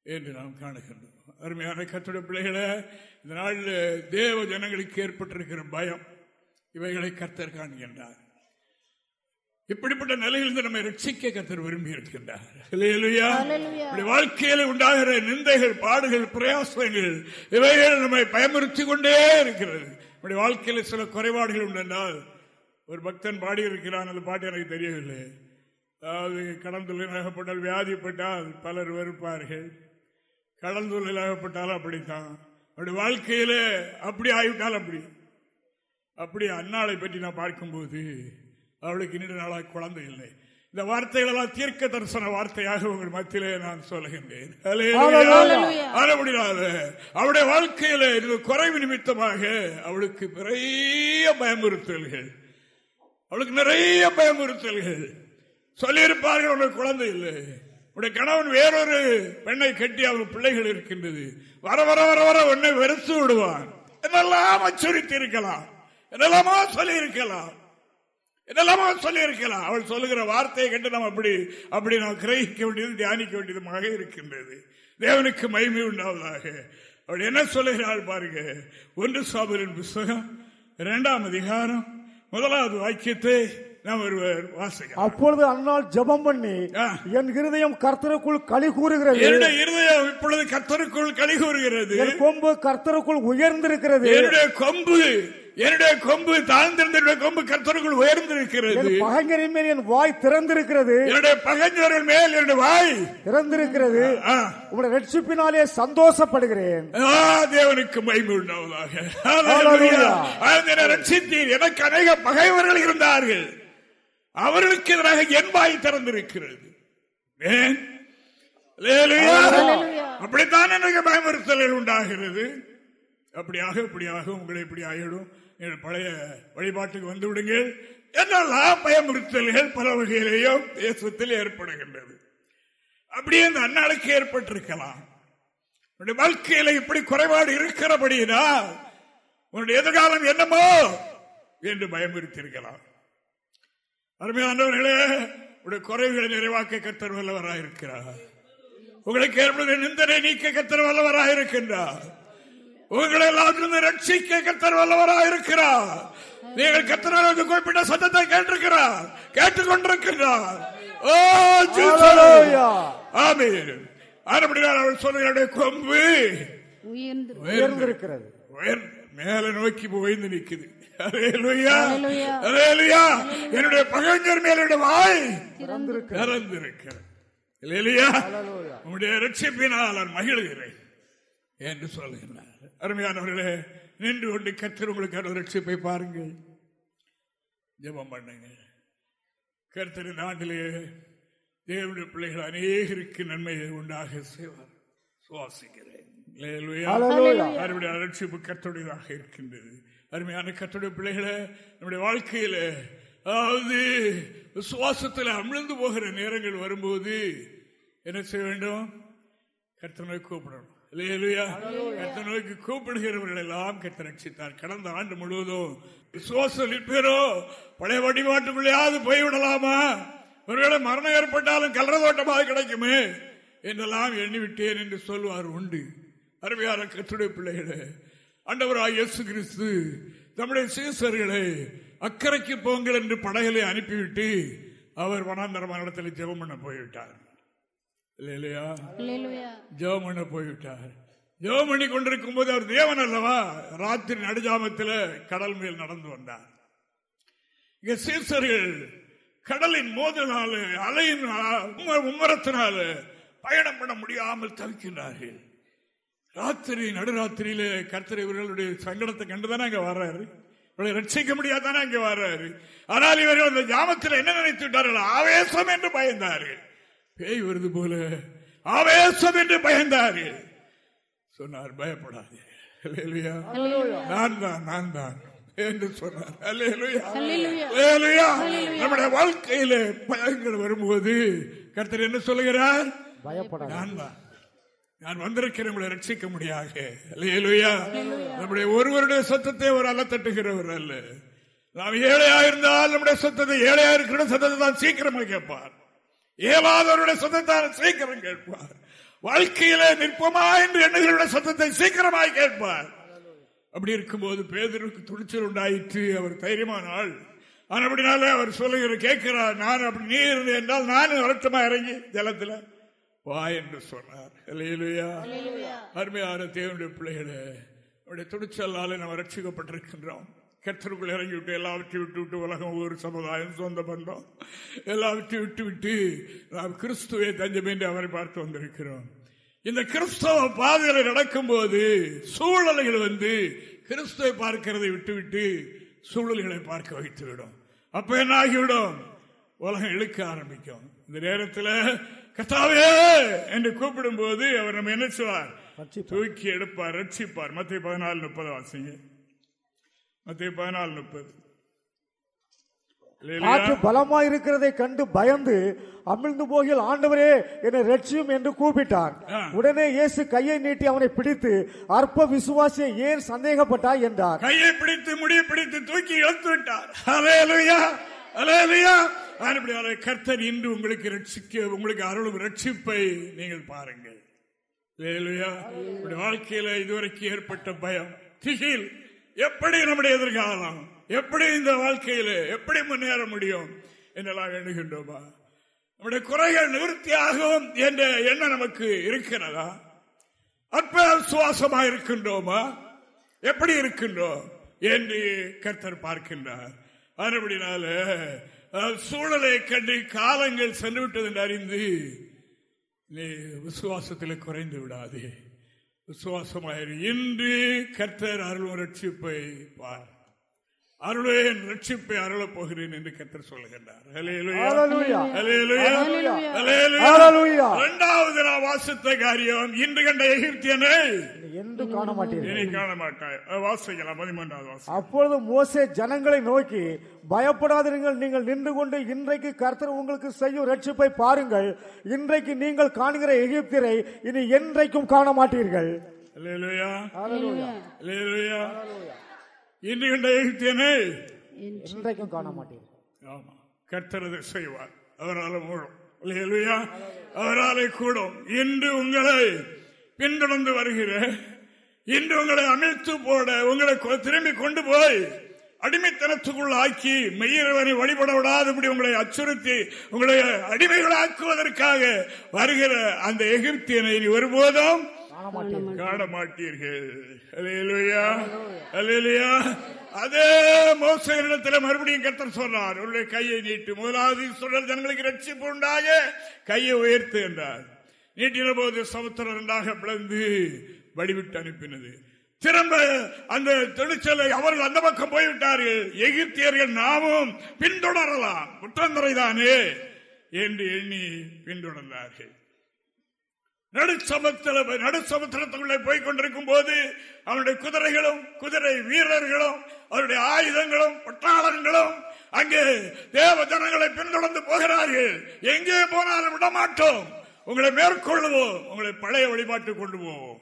என்று நாம் காணுகின்றோம். அருமையான கத்துடைய பிள்ளைகளை இந்த நாளில் தேவ ஜனங்களுக்கு ஏற்பட்டிருக்கிற பயம் இவைகளை கர்த்தர் காண்கின்றார். இப்படிப்பட்ட நிலையிலிருந்து நம்மை ரட்சிக்க கர்த்தர் விரும்பி இருக்கின்றார். வாழ்க்கையில் உண்டாகிற நிந்தைகள் பாடுகள் பிரயாசங்கள் இவைகள் நம்மை பயமுறுத்தி கொண்டே இருக்கிறது. நம்முடைய வாழ்க்கையில் சில குறைபாடுகள் உண்டென்றால் ஒரு பக்தன் பாடியிருக்கிறான் அந்த பாட்டு எனக்கு தெரியவில்லை. அதாவது கடன் தொழிலாகப்பட்டால் வியாதிப்பட்டால் பலர் வெறுப்பார்கள். கடன் தொழிலாகப்பட்டாலும் அப்படித்தான். அப்படி வாழ்க்கையில அப்படி ஆகிவிட்டால் அப்படி. அப்படி அன்னாளை பற்றி நான் பார்க்கும்போது அவளுக்கு நீண்ட நாளாக குழந்தை இல்லை. இந்த வார்த்தைகள் எல்லாம் தீர்க்க தரிசன வார்த்தையாக உங்கள் மத்தியிலே நான் சொல்லுகின்றேன். அவருடைய வாழ்க்கையில இது குறைவு நிமித்தமாக அவளுக்கு நிறைய பயமுறுத்தல்கள். அவளுக்கு நிறைய பயமுறுத்தல்கள். சொல்லியிருப்பார்கள் உனக்கு குழந்தை இல்லை. உடைய கணவன் வேறொரு பெண்ணை கட்டி அவர் பிள்ளைகள் இருக்கின்றது. வர வர வர வர உன்னை வெறுத்து விடுவான். என்னெல்லாம் அச்சுறுத்தி இருக்கலாம் என்னெல்லாமோ சொல்லி இருக்கலாம் என்னெல்லாமோ சொல்லி இருக்கலாம் அவள் சொல்லுகிற வார்த்தையை கண்டு நாம் அப்படி அப்படி நாம் கிரகிக்க வேண்டியது தியானிக்க வேண்டியதுமாக இருக்கின்றது. தேவனுக்கு மகிமை உண்டாவதாக. அவள் என்ன சொல்லுகிறாள் பாருங்க. ஒன்று சாபரின் புஸ்தகம் இரண்டாம் அதிகாரம் முதலாவது வாக்கியத்தை நாம் ஒருவர் வாசிக்க அப்பொழுது அந்நாள் ஜெபம் பண்ணி. என் இருதயம் கர்த்தருக்குள் களி கூறுகிறது. என்னுடைய இருதயம் இப்பொழுது கத்தருக்குள் களி கூறுகிறது. என் கொம்பு கர்த்தருக்குள் உயர்ந்திருக்கிறது. என்னுடைய கொம்பு என்னுடைய கொம்பு தாழ்ந்திருந்த கொம்பு கத்தருக்குள் உயர்ந்திருக்கிறது. பகைஞரின் மேல் என் வாய் திறந்திருக்கிறது. என்னுடைய பகைஞர்கள் மேல் என்னுடைய வாய் திறந்திருக்கிறது. உங்களுடைய ரட்சிப்பினாலே சந்தோஷப்படுகிறேன். தேவனுக்கு மகிமை உண்டாவதாக. ரட்சித்தீர். எனக்கு அநேக பகைவர்கள் இருந்தார்கள். அவர்களுக்கு எதிராக என் வாய் திறந்திருக்கிறது. ஏன். அப்படித்தான் எனக்கு பயமுறுத்தல்கள் உண்டாகிறது. அப்படியாக இப்படியாக உங்களை இப்படி ஆகிடும் பழைய வழிபாட்டுக்கு வந்து விடுங்கள் என்னெல்லாம் பயமுறுத்தல்கள் பல வகையிலேயும் தேசத்தில் ஏற்படுகின்றது. அப்படியே அந்த அன்னாளுக்கு ஏற்பட்டிருக்கலாம். உன்னுடைய வாழ்க்கையில இப்படி குறைபாடு இருக்கிறபடினா உன்னுடைய எதிர்காலம் என்னமோ என்று பயமுறுத்தியிருக்கலாம். அருமையானவர்களே உடைய குறைவுகளை நிறைவாக்க கத்தர் வல்லவராக இருக்கிறார் உங்களுக்கு ஏற்படுகிற நிந்தனை நீக்க கத்தர் வல்லவராக இருக்கின்றார் உங்களை எல்லாத்திலிருந்து ரட்சிக்க கத்தர் வல்லவராக இருக்கிறார் நீங்கள் கத்தராக குறிப்பிட்ட சத்தத்தை கேட்டிருக்கிறார் கேட்டுக்கொண்டிருக்கிறார் ஓ. ஆமென். ஆனபடியால் அவள் சொல்லுகிற கொம்பு உயர்ந்து உயர்ந்திருக்கிறது உயர் மேல நோக்கி உயர்ந்து. அல்லேலூயா. என்னுடைய பகைஞர் மேலுடைய வாய் திறந்திருக்கிறது. உங்களுடைய ரட்சிப்பினால் நான் மகிழ்கிறேன் என்று சொல்லுகிறார். அருமையானவர்களே நின்று கொண்டு கத்தர் உங்களுக்கு ரட்சிப்பை பாருங்கள். ஜெபம் பண்ணுங்க கர்த்தரின் ஆண்டிலே தேவனுடைய பிள்ளைகள் அநேகருக்கு நன்மையை உண்டாக செய்வார். சுவாசிக்கிறேன். அலட்சிப்பு கத்தோடையதாக இருக்கின்றது. அருமையான கத்தோடைய பிள்ளைகளை நம்முடைய வாழ்க்கையில அதாவது விசுவாசத்தில் அமிழ்ந்து போகிற நேரங்கள் வரும்போது என்ன செய்ய வேண்டும்? கர்த்தனை கூப்பிடணும். கத்த நோக்கி கூப்பிடுகிறவர்கள் எல்லாம் கத்த ரட்சித்தார். கடந்த ஆண்டு முழுவதும் விசுவாசம் பேரோ பழைய வடிவாட்டுக்குள்ளேயாவது போய்விடலாமா? ஒருவேளை மரணம் ஏற்பட்டாலும் கலரதோட்டமாக கிடைக்குமே? என்றெல்லாம் எண்ணிவிட்டேன் என்று சொல்வார் உண்டு. அருமையான கத்துடைய பிள்ளைகளே அண்டவராக இயேசு கிறிஸ்து நம்முடைய சீசர்களை அக்கறைக்கு போங்கள் என்று படகளை அனுப்பிவிட்டு அவர் வனாந்தரமான இடத்துல ஜெபம் பண்ண போய்விட்டார். இல்லையா ஜெபம் பண்ண போய்விட்டார். ஜெபம் பண்ணி கொண்டிருக்கும் போது அவர் தேவன் அல்லவா ராத்திரி நடுஜாமத்தில் கடல் மேல் நடந்து வந்தார். இங்க சீசர்கள் கடலின் மோதலால அலையின் உம்மரத்தினால பயணம் பண்ண முடியாமல் தவிக்கின்றார்கள். ராத்திரி நடுராத்திரியில கர்த்தர் இவர்களுடைய சங்கடத்தை கண்டுதானே அங்க வர்றாரு? இவளை ரட்சிக்க முடியாதானே அங்க வர்றாரு? ஆனால் இவர்கள் அந்த ஜாமத்தில் என்ன நினைத்து விட்டார்கள்? ஆவேசம் என்று பயந்தார்கள். பேய் வருது போல ஆவேசம் என்று பயந்தார்கள். சொன்னார் பயப்படாது. நான் தான் நான் தான் என்று சொன்னார். நம்முடைய வாழ்க்கையில பயங்கள் வரும்போது கர்த்தர் என்ன சொல்லுகிறார்? நான் தான். நான் வந்திருக்கிறேன் உங்களை ரட்சிக்க முடியாக. நம்முடைய ஒருவருடைய சத்தத்தை ஒரு அல்ல தட்டுகிறவர் அல்ல. நாம் ஏழையா இருந்தால் நம்முடைய சத்தத்தை ஏழையா இருக்கிற சத்தத்தை தான் சீக்கிரமா கேட்பார். ஏவாதவருடைய சத்தத்தை சீக்கிரம் கேட்பார். வாழ்க்கையில நிற்பமா என்று எண்ணுகளுடைய சத்தத்தை சீக்கிரமாய் கேட்பார். அப்படி இருக்கும்போது பேதருக்கு துணிச்சல் உண்டாயிற்று. அவர் தைரியமானாள் அப்படினால அவர் சொல்லுகிற கேட்கிறார் நான் அப்படி நீர் என்றால் நானும் வருத்தமா இறங்கி ஜலத்துல. வா என்று சொன்னார். அருமையான தேவனுடைய பிள்ளைகளே அவருடைய துணிச்சலாலே நாம் ரட்சிக்கப்பட்டிருக்கின்றோம். கத்தருக்குள் இறங்கி விட்டு எல்லாவற்றையும் விட்டு விட்டு உலகம் ஒரு சமுதாயம் சொந்த பந்தம். எல்லாவற்றையும் விட்டு விட்டு நாம் கிறிஸ்துவை தஞ்சம் என்று அவரை பார்த்து வந்திருக்கிறோம். இந்த கிறிஸ்தவ பாதைகளை நடக்கும் போது சூழல்கள் வந்து கிறிஸ்துவை பார்க்கிறதை விட்டுவிட்டு சூழல்களை பார்க்க வைத்துவிடும். அப்ப என்ன ஆகிவிடும்? உலகம் இழுக்க ஆரம்பிக்கும். இந்த நேரத்தில் கத்தாவே என்று கூப்பிடும் போது அவர் நம்ம என்ன செய்வார் தூக்கி எடுப்பார் ரட்சிப்பார். மத்திய பதினாலு முப்பது வாசிங்க. மத்திய பதினாலு முப்பது. காற்று பலமா இருக்கிறதை கண்டு பயந்து அமிழ்ந்து போகில் ஆண்டவரே என்னை ரட்சியும் என்று கூப்பிட்டார். உடனே இயேசு கையை நீட்டி அவனை பிடித்து அற்ப விசுவாசியை ஏன் சந்தேகப்பட்டாய்? என்றார். கையை பிடித்து முடிய பிடித்து தூக்கி இழுத்து விட்டார். கர்த்தர் இன்று உங்களுக்கு ரட்சிக்க உங்களுக்கு அருளும் ரட்சிப்பை நீங்கள் பாருங்கள். வாழ்க்கையில இதுவரைக்கும் ஏற்பட்ட பயம் திகில். எப்படி நம்முடைய எதிர்காலம் எப்படி இந்த வாழ்க்கையில எப்படி முன்னேற முடியும் என்றெல்லாம் எண்ணுகின்றோமா? நம்முடைய குறைகள் நிவர்த்தியாகும் என்ற எண்ணம் நமக்கு இருக்கிறதா? அற்ப சுவாசமா இருக்கின்றோமா? எப்படி இருக்கின்றோம் என்று கர்த்தர் பார்க்கின்றார். அதுபடினால சூழலை கண்டு காலங்கள் சென்று விட்டது என்று அறிந்து நீ விசுவாசத்தில் குறைந்து விடாதே. விசுவாசமாயிரு. இன்று கர்த்தர் அருள் ரட்சிப்பை பார். அருளேன் ரட்சிப்பை அருளப் போகிறேன் என்று கத்தர் சொல்லுகின்றார். இரண்டாவது நான் வாசித்த காரியம் இன்று கண்ட எகிப்தியனை. என்று காண மாட்டேன் காண மாட்டாய் வாசிக்கலாம் பதிமூன்றாவது அப்பொழுது மோசே ஜனங்களை நோக்கி பயப்படாதீர்கள் நீங்கள் நின்று கொண்டு இன்றைக்கு கர்த்தர் உங்களுக்கு செய்யும் ரட்சிப்பை பாருங்கள். இன்றைக்கு நீங்கள் காணுகிற எகிப்தியரை இனி என்றைக்கும் காண மாட்டீர்கள் இன்று கண்ட எகிப்தியனை இன்றைக்கும் காண மாட்டேன் ஆமா கர்த்தரது செய்வார். அவரால் மூடும். அவராலே கூடும். இன்று உங்களை பின்தொடர்ந்து வருகிற இன்று உங்களை அமிழ்த்து போட உங்களை திரும்பி கொண்டு போய் அடிமைத்தனத்துக்குள் ஆக்கி மெய்யரவனை வழிபட விடாதபடி உங்களை அச்சுறுத்தி உங்களை அடிமைகளாக்குவதற்காக வருகிற அந்த எகிப்தியனை ஒருபோதும் காண மாட்டீர்கள் அதே மோசத்தில் மறுபடியும் கத்தர் சொன்னார் உங்களுடைய கையை நீட்டு. முதலாவது சொல்ற ஜனங்களுக்கு ரட்சிப்பு உண்டாக. கையை உயர்த்து என்றார். நீட்டின போது சமுத்திரம் இரண்டாக பிளந்து வடிவிட்டு அனுப்பினது. திரும்ப அந்த தொழிற்சலை அவர்கள் அந்த பக்கம் போய்விட்டார்கள். எகிப்தியர்கள் நாமும் பின்தொடரலாம். குற்றந்துறைதானே என்று எண்ணி பின்தொடர்ந்தார்கள். நடுச்சமத்தில நடுச்சமுத்திரத்துக்குள்ளே போய் கொண்டிருக்கும் போது அவனுடைய குதிரைகளும் குதிரை வீரர்களும் அவருடைய ஆயுதங்களும் பட்டாளங்களும் அங்கே தேவ ஜனங்களை பின்தொடர்ந்து போகிறார்கள். எங்கே போனாலும் விடமாட்டோம். உங்களை மேற்கொள்ளுவோம். உங்களை பழைய வழிபாட்டு கொண்டு போவோம்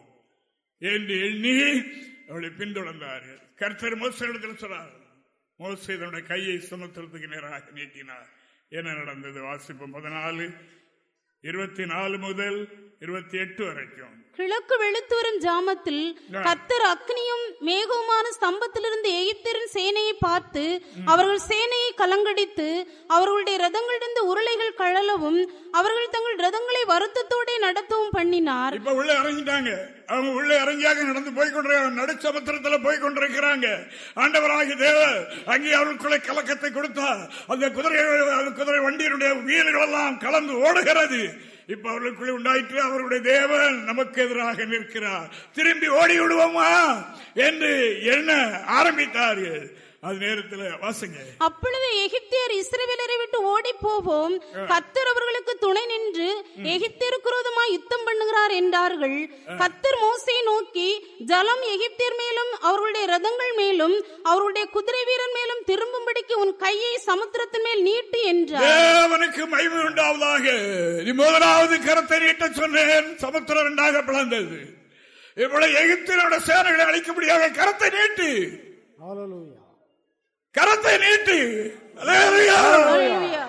என்று எண்ணி அவளை பின்தொடர்ந்தார்கள். கர்த்தர் மோசத்தில் சொன்னார் மோசை தன்னுடைய கையை சமுத்திரத்துக்கு நேராக நீட்டினார். என்ன நடந்தது? வாசிப்பு பதினாலு இருபத்தி நாலு முதல் இருபத்தி எட்டு வரைக்கும். கிழக்கு வெளுத்து வரும் ஜாமத்தில் கத்தர் அக்னியும் மேகவுமான ஸ்தம்பத்திலிருந்து எகிப்தரின் சேனையை பார்த்து அவர்கள் சேனையை கலங்கடித்து அவர்களுடைய ரதங்களிலிருந்து உருளைகள் கழலவும் அவர்கள் தங்கள் ரதங்களை வருத்தத்தோടെ நடத்தவும் பண்ணினார். இப்ப உள்ள இறங்கிட்டாங்க. அவங்க உள்ள இறங்கியாக நடந்து போய் கொண்டிருக்காங்க நடுச்சமுத்திரத்துல போய் கொண்டிருக்கிறாங்க ஆண்டவராகி தேவர் அங்கே அவர்களுக்குள்ள கலக்கத்தை கொடுத்தா அந்த குதிரை குதிரை வண்டியினுடைய வீரர்கள் எல்லாம் கலந்து ஓடுகிறது. இப்ப அவர்களுக்குள்ளே உண்டாயிற்று அவருடைய தேவன் நமக்கு எதிராக நிற்கிறார். திரும்பி ஓடி விடுவோமா என்று எண்ண ஆரம்பித்தார்கள். அது நேரத்தில் வாசுங்க. அப்பொழுது எகிப்தியர் இஸ்ரவேலரை விட்டு ஓடி போவோம் கத்தர் அவர்களுக்கு துணை நின்று எகிப்தியருக்கு விரோதமாய் யுத்தம் பண்ணுகிறார் என்றார்கள். கத்தர் மோசையை நோக்கி ஜலம் எகிப்தியர் மேலும் அவர்களுடைய ரதங்கள் மேலும் அவருடைய குதிரை வீரர் மேலும் திரும்பும்படிக்கு உன் கையை சமுத்திரத்தின் மேல் நீட்டு என்றார். தேவனுக்கு மகிமை உண்டாவதாக. நீ முதலாவது கரத்தை நீட்ட சொன்னேன் சமுத்திரம் இரண்டாக பிளந்தது. இவ்வளவு எகிப்தியரோட சேனைகளை அழிக்கும்படியாக கரத்தை நீட்டு. கரத்தை நீட்டு.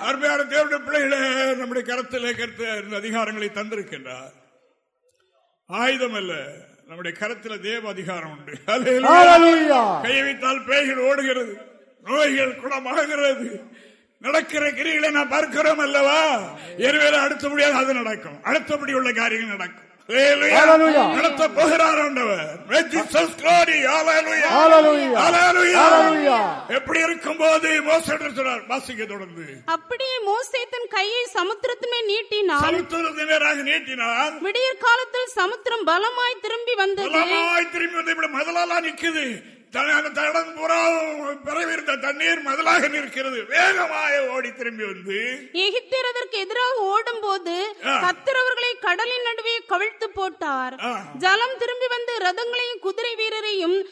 அருமையான தேவனுடைய பிள்ளைகளே நம்முடைய கரத்திலே கருத்து அதிகாரங்களை தந்திருக்கின்றார். ஆயுதம் அல்ல நம்முடைய கரத்துல தேவ அதிகாரம் உண்டு. கையை வைத்தால் பேய்கள் ஓடுகிறது நோய்கள் குணமாகிறது. நடக்கிற கிரிகளை நாம் பார்க்கிறோம் அல்லவா? எனவே அடுத்தபடியாக அது நடக்கும். அடுத்தபடி உள்ள காரியங்கள் நடக்கும். நடத்த போகிறார். எப்படி இருக்கும் போது சொன்னார் வாசிக்க தொடர்ந்து. அப்படியே மோசே தன் கையை சமுத்திரத்தின் நேராக நீட்டினார் விடியற் காலத்தில் சமுத்திரம் பலமாய் திரும்பி வந்தது. பலமாய் திரும்பி வந்து இப்படி முதலாலாம் நிக்குது. தடம் பிறவிருந்த தண்ணீர் முதலாக நிற்கிறது. வேகமாய ஓடி திரும்பி வந்து. எகிப்தியர் அதற்கு எதிராக ஓடும் போது கத்தர் அவர்களை ஆ. ஜலம் திரும்பி வந்து ரதங்களையும் குதிரை வீரரையும்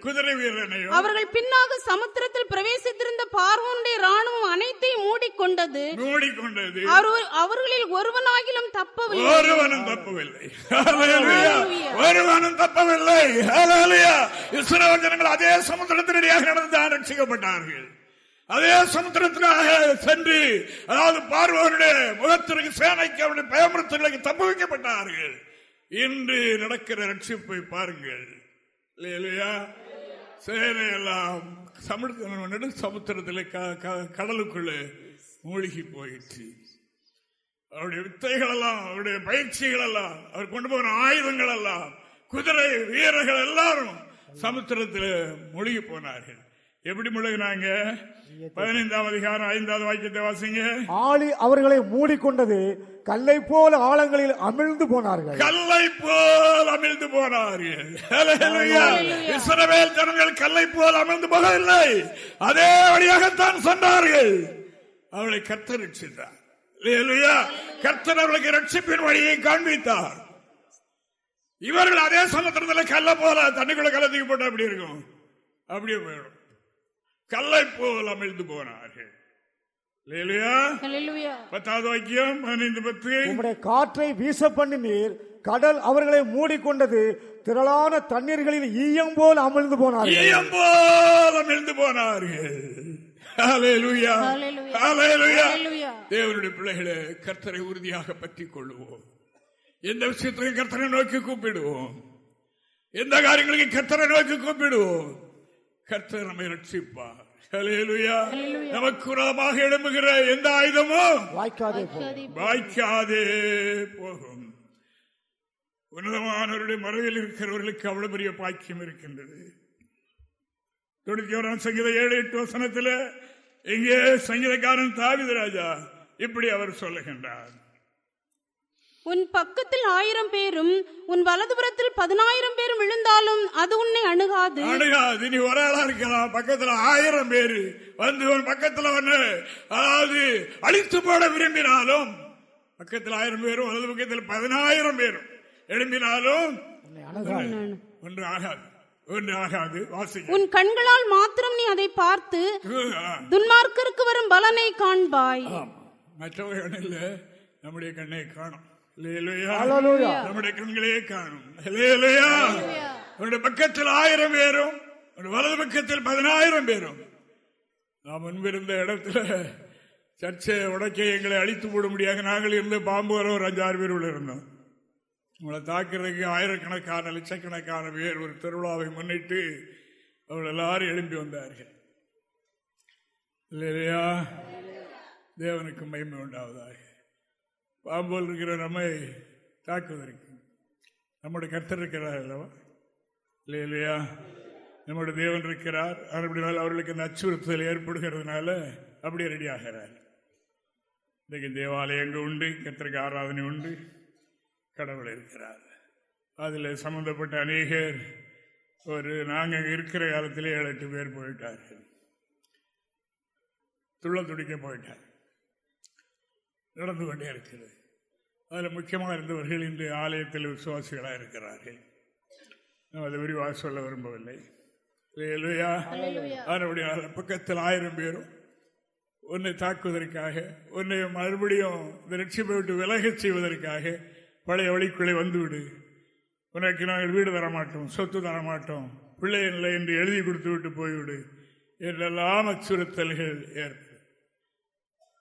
குதிரை வீரனையும் அவர்கள் பின்னாக சமுத்திரத்தில் பிரவேசித்திருந்த பார்வோனுடைய ராணுவம் அனைத்தையும் மூடிக்கொண்டது. மூடிக்கொண்டது. அவர்- அவர்களில் ஒருவனாகிலும் தப்பவில்லை. ஒருவனும் தப்பவில்லை. ஒருவனும் தப்பவில்லை. இஸ்ரவேல் ஜனங்கள் அதே சமுத்திரத்தினடியாக நடந்து ரட்சிக்கப்பட்டார்கள். அதே சமுத்திரத்திலாக சென்று அதாவது பார்வனுடைய முகத்திற்கு சேனைக்கு அவருடைய பயமுறுத்தலுக்கு தப்பு வைக்கப்பட்டார்கள் இன்று நடக்கிற ரட்சிப்பை பாருங்கள். இல்லையா? சேனை எல்லாம் சமுத்திர சமுத்திரத்தில் கடலுக்குள்ளே மூழ்கி போயிற்று. அவருடைய வித்தைகள் எல்லாம் அவருடைய பயிற்சிகள் எல்லாம் அவர் கொண்டு போகிற ஆயுதங்கள் எல்லாம் குதிரை வீரர்கள் எல்லாரும் சமுத்திரத்தில் மூழ்கி போனார்கள். எப்படி முழுகினாங்க? பதினைந்தாம் அதிகாரம் ஐந்தாவது வாக்கியத்தை வாசிங்க. ஆளி அவர்களை மூடிக்கொண்டது கல்லை போல ஆழங்களில் அமிழ்ந்து போனார்கள். கல்லை போல் அமிழ்ந்து போனார்கள். இஸ்ரவேல் ஜனங்கள் கல்லை போல் அமிழ்ந்து போகவில்லை. அதே வழியாகத்தான் சென்றார்கள். அவளை கர்த்தர் ரட்சித்தார். கர்த்தர் அவளுக்கு ரட்சிப்பின் வழியை காண்பித்தார். இவர்கள் அதே சமுத்திரத்தில் கல்ல போல தண்ணிக்குள்ள கலத்துக்கு போட்டு அப்படி இருக்கும். அப்படியே போயிடும். கல்லை போல் அமிழ்ந்து போனார்கள். பத்தாவது வாக்கியம் பதினைந்து பத்து. உம்முடைய காற்றை வீச பண்ணினீர் கடல் அவர்களை மூடிக்கொண்டது திரளான தண்ணீர்களில் ஈயம் போல் அமிழ்ந்து போனார்கள். ஈயம் போல் அமிழ்ந்து போனார்கள். தேவனுடைய பிள்ளைகளை கர்த்தரை உறுதியாக பற்றி கொள்ளுவோம் எந்த விஷயத்தையும் கர்த்தரை நோக்கி கூப்பிடுவோம். எந்த காரியங்களுக்கு கர்த்தரை நோக்கி கூப்பிடுவோம். கர்த்தர் நம்மை ரட்சிப்பார் Hallelujah. நமக்கு விரோதமாக எழும்புகிற எந்த ஆயுதமும் வாய்க்காதே போகும். உன்னதமானவருடைய மறைவில் இருக்கிறவர்களுக்கு அவ்வளவு பெரிய பாக்கியம் இருக்கின்றது. தொண்ணூத்தி ஓராம் சங்கீத ஏழு எட்டு வசனத்தில் இங்கே சங்கீதக்காரன் தாவித ராஜா இப்படி அவர் சொல்லுகின்றார். உன் பக்கத்தில் ஆயிரம் பேரும் உன் வலதுபுறத்தில் பதினாயிரம் பேரும் விழுந்தாலும் அது உன்னை அணுகாது. அணுகாது. நீ ஒரு ஆளா இருக்கலாம். பக்கத்துல ஆயிரம் பேரு வந்து ஒரு பக்கத்துல ஒண்ணு அதாவது அழித்து போட விரும்பினாலும் பக்கத்தில் ஆயிரம் பேரும் வலது பக்கத்தில் பதினாயிரம் பேரும் எழும்பினாலும் ஒன்று ஆகாது. ஒன்று ஆகாது. வாசிக்க உன் கண்களால் மாத்திரம் நீ அதை பார்த்து துன்மார்க்கருக்கு வரும் பலனை காண்பாய். மற்றவங்க கண்ணில் நம்முடைய கண்ணை காணும். நம்முடைய கண்களே காணும். அவருடைய பக்கத்தில் ஆயிரம் பேரும் வலது பக்கத்தில் பதினாயிரம் பேரும். நாம் முன்பிருந்த இடத்துல சர்ச்சை உடக்க எங்களை அழித்து போட முடியாது. நாங்கள் இருந்து பாம்பு வர ஒரு அஞ்சாறு பேர் உள்ள இருந்தோம். உங்களை தாக்குறதுக்கு ஆயிரக்கணக்கான லட்சக்கணக்கான பேர் ஒரு திருவிழாவை முன்னிட்டு அவர்கள் எல்லாரும் எழும்பி வந்தார்கள். இல்லையா தேவனுக்கு மகிமை உண்டாவதாக. பாம்போல் இருக்கிற நம்மை தாக்குவதற்கு. நம்முடைய கர்த்தர் இருக்கிறார் அல்லவா? இல்லை இல்லையா நம்முடைய தேவன் இருக்கிறார். அப்படினால் அவர்களுக்கு அந்த அச்சுறுத்தல் ஏற்படுகிறதுனால அப்படியே ரெடி ஆகிறார். இன்றைக்கு தேவாலயங்கள் உண்டு? கத்திரிக்கு ஆராதனை உண்டு. கடவுள் இருக்கிறார். அதில் சம்பந்தப்பட்ட அநேகர் ஒரு நாங்கள் இருக்கிற காலத்திலே ஏழு எட்டு பேர் போயிட்டார்கள். துள்ள துடிக்க போயிட்டார் நடந்து கொண்டே இருக்கிறது. அதில் முக்கியமாக இருந்தவர்கள் இன்று ஆலயத்தில் விசுவாசிகளாக இருக்கிறார்கள். அதை விரிவாக சொல்ல விரும்பவில்லை. பக்கத்தில் ஆயிரம் பேரும் உன்னை தாக்குவதற்காக உன்னை மறுபடியும் இந்த லட்சியத்தை விட்டு விலக செய்வதற்காக பழைய வழிக்குள்ளே வந்துவிடு. உனக்கு நாங்கள் வீடு தரமாட்டோம் சொத்து தரமாட்டோம் பிள்ளை இல்லை என்று எழுதி கொடுத்து விட்டு போய்விடு. என்றெல்லாம் அச்சுறுத்தல்கள் ஏற்படும்.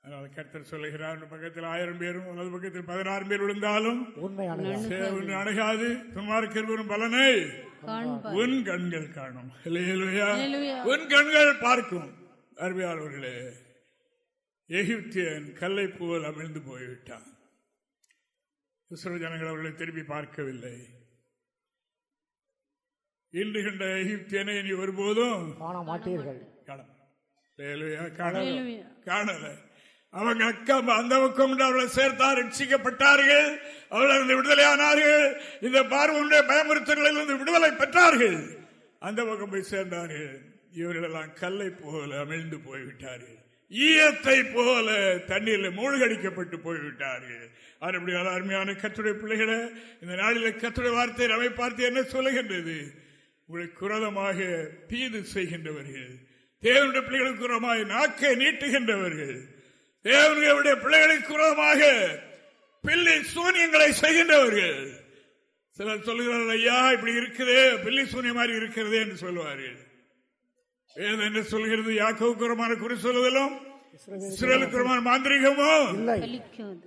அதனால் கர்த்தர் சொல்லுகிறார் பக்கத்தில் ஆயிரம் பேரும் அல்லது பக்கத்தில் பதினாறு பேர் விழுந்தாலும் உன்னை அணுகாது. துன்மார்க்கரும் பலனை உன் கண்கள் காணும். உன் கண்கள் பார்க்கும். அருமையாளர்களே எகிப்தியன் கல்லை போல் அமிழ்ந்து போய்விட்டான். இஸ்ரோ ஜனங்கள் அவர்களை திரும்பி பார்க்கவில்லை. இன்று கண்ட எகிப்தியனை நீ ஒருபோதும் காண மாட்டீர்கள் காணல. அவங்க அக்கா அந்த பக்கம் அவர்களை சேர்த்தார் ரட்சிக்கப்பட்டார்கள். அவர்கள் விடுதலையானார்கள். இந்த பார்வனுடைய பயமுறுத்தலில் விடுதலை பெற்றார்கள். அந்த பக்கம் போய் சேர்ந்தார்கள். இவர்களெல்லாம் கல்லை போல அமிழ்ந்து போய்விட்டார்கள். ஈயத்தை போல தண்ணீரில் மூழ்கடிக்கப்பட்டு போய்விட்டார்கள். அப்படியான அருமையான கத்துடைய பிள்ளைகளை இந்த நாளில் கத்துடைய வார்த்தை அவை பார்த்து என்ன சொல்லுகின்றது? உங்களை குரதமாக தீது செய்கின்றவர்கள் தேவனுடைய பிள்ளைகளுக்கு குரமாக நாக்கை நீட்டுகின்றவர்கள். தேவனுடைய பிள்ளைகளுக்கு குரமாக பில்லி சூனியங்களை செய்கின்றவர்கள். சிலர் சொல்லுகிறார்கள் ஐயா இப்படி இருக்குது பில்லி சூனிய மாதிரி இருக்கிறதே என்று சொல்லுவார்கள். வேதம் என்ன சொல்கிறது? யாக்கவுக்குறமான குறி சொல்லுதலும் இஸ்ரேலுக்குறமான மாந்திரிகமோ?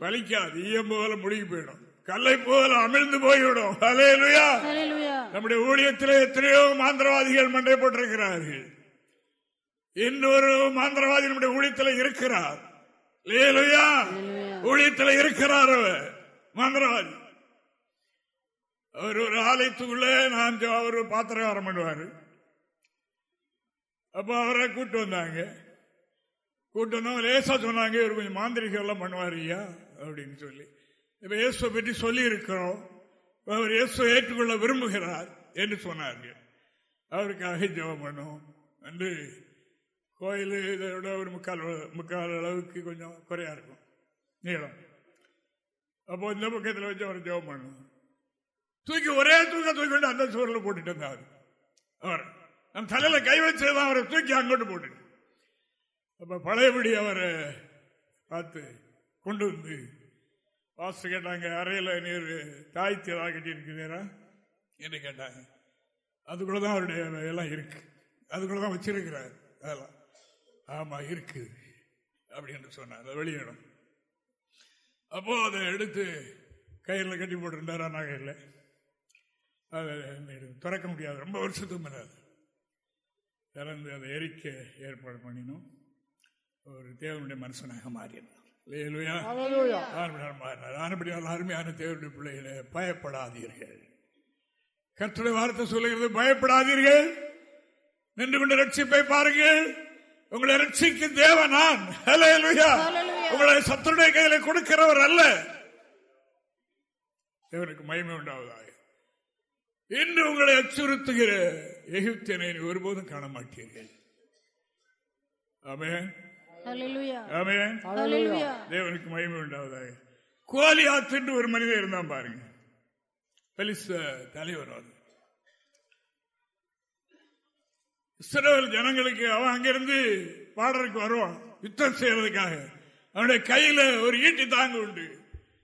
பலிக்காது. ஈயம் போல முடிவு போயிடும். கல்லை போல அமிழ்ந்து போய்விடும். நம்முடைய ஊழியத்தில் எத்தனையோ மாந்திரவாதிகள் மண்டை போட்டிருக்கிறார்கள். இன்னொரு மாந்திரவாதி நம்முடைய ஊழியத்தில் இருக்கிறார். ஊழியத்தில் இருக்கிறார் அவர். மந்திரவாதி. அவர் ஒரு ஆலயத்துக்குள்ள நான் அவர் பாத்திரகாரம் பண்ணுவார். அப்ப அவரை கூட்டு வந்தாங்க. கூட்டு வந்தவங்க லேசா சொன்னாங்க இவர் கொஞ்சம் மாந்திரிகம் எல்லாம் பண்ணுவார் ஐயா அப்படின்னு சொல்லி. இப்ப இயேசுவை பற்றி சொல்லி இருக்கிறோம் அவர் இயேசுவை ஏற்றுக்கொள்ள விரும்புகிறார் என்று சொன்னார்கள். அவருக்காக ஜெபம் பண்ணும் என்று கோயில் இதை விட ஒரு முக்கால் முக்கால் அளவுக்கு கொஞ்சம் குறையா இருக்கும். நீளம். அப்போ இந்த பக்கத்தில் வச்சு அவர் ஜெபம் பண்ணணும். தூக்கி ஒரே தூக்க தூக்கி கொண்டு அந்த சூரில் போட்டுட்டு இருந்தார் அவர் நம் தலையில் கை வச்சதான் அவரை தூக்கி அங்கோட்டு போட்டு அப்போ பழையபடி அவரை பார்த்து கொண்டு வந்து வாசு கேட்டாங்க அறையில் நீர் தாய்த்து ஏதாவது கட்டியிருக்கிறீரா என்று கேட்டாங்க. அதுக்குள்ளே தான் அவருடைய எல்லாம் இருக்கு. அதுக்குள்ளதான் வச்சிருக்கிறார். அதெல்லாம். ஆமா இருக்கு. அப்படின்னு சொன்னார். வெளியிடம். அப்போ அதை எடுத்து கயிறில் கட்டி போட்டிருந்தாரா? நகையில் அதை திறக்க முடியாது. ரொம்ப வருஷத்துக்கு மேலே திறந்து அதை எரிக்க ஏற்பாடு பண்ணினோம். ஒரு தேவனுடைய மனுஷனாக மாறினார். அருமையான தேவனுடைய பிள்ளைகளை பயப்படாதீர்கள். கற்றுடைய வார்த்தை சொல்லுகிறது பயப்படாதீர்கள். நின்று கொண்டு ரட்சிப்பை பாருங்கள். உங்களை ரட்சிக்கும் தேவனான் உங்களை சத்துடைய கையில கொடுக்கிறவர் அல்ல. தேவனுக்கு மயமே உண்டாவதாக. இன்று உங்களை அச்சுறுத்துகிற எகிப்தியனை ஒருபோதும் காண மாட்டீர்கள் தேவனுக்கு மயமே உண்டாவதாக. கோலியாத் என்று ஒரு மனிதன் இருந்தான் பாருங்க. தலைவர் இஸ்ரேல் ஜனங்களுக்கு அவன் அங்கிருந்து பாடலுக்கு வருவான். யுத்தம் செய்யறதுக்காக அவனுடைய கையில ஒரு ஈட்டி தாங்க உண்டு.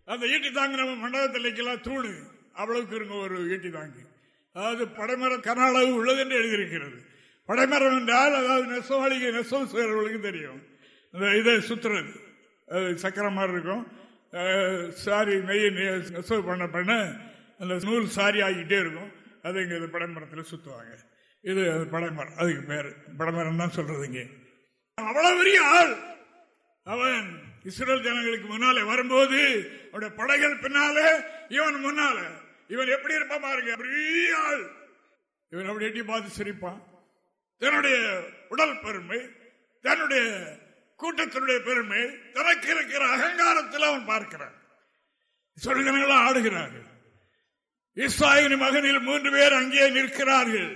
அந்த ஈட்டி தாங்கு நம்ம மண்டபத்தில் வைக்கலாம் தூணு. அவ்வளவுக்கு இருங்க ஒரு ஈட்டி தாங்கு. அதாவது படைமரம் கன அளவு உள்ளது என்று எழுதியிருக்கிறது. படைமரம் என்றால் அதாவது நெசவாளிக்கு நெசவு செய்கிறவர்களுக்கு தெரியும். இந்த இதை சுத்துறது சக்கரம் மாதிரி இருக்கும். சாரி நெய் நெசவு பண்ண பண்ண அந்த நூல் சாரி ஆகிக்கிட்டே இருக்கும். அது இங்கே படைமரத்தில் சுற்றுவாங்க இது அது படைமரம் அதுக்கு பேர். படைமரம் தான் சொல்றதுங்க அவ்வளவு பெரிய ஆள். அவன் இஸ்ரேல் ஜனங்களுக்கு முன்னாலே வரும்போது அவருடைய படைகள் பின்னாலே இவன் முன்னால. இவன் எப்படி இருப்பான் பாருங்க பெரிய ஆள். இவன் அப்படி எட்டி பார்த்து சிரிப்பான். தன்னுடைய உடல் பெருமை தன்னுடைய கூட்டத்தினுடைய பெருமை தனக்கு இருக்கிற அகங்காரத்தில் அவன் பார்க்கிறான். சொல்கிறார்கள் ஆடுகிறார்கள். இஸ்ராயின் மகனில் மூன்று பேர் அங்கே நிற்கிறார்கள்.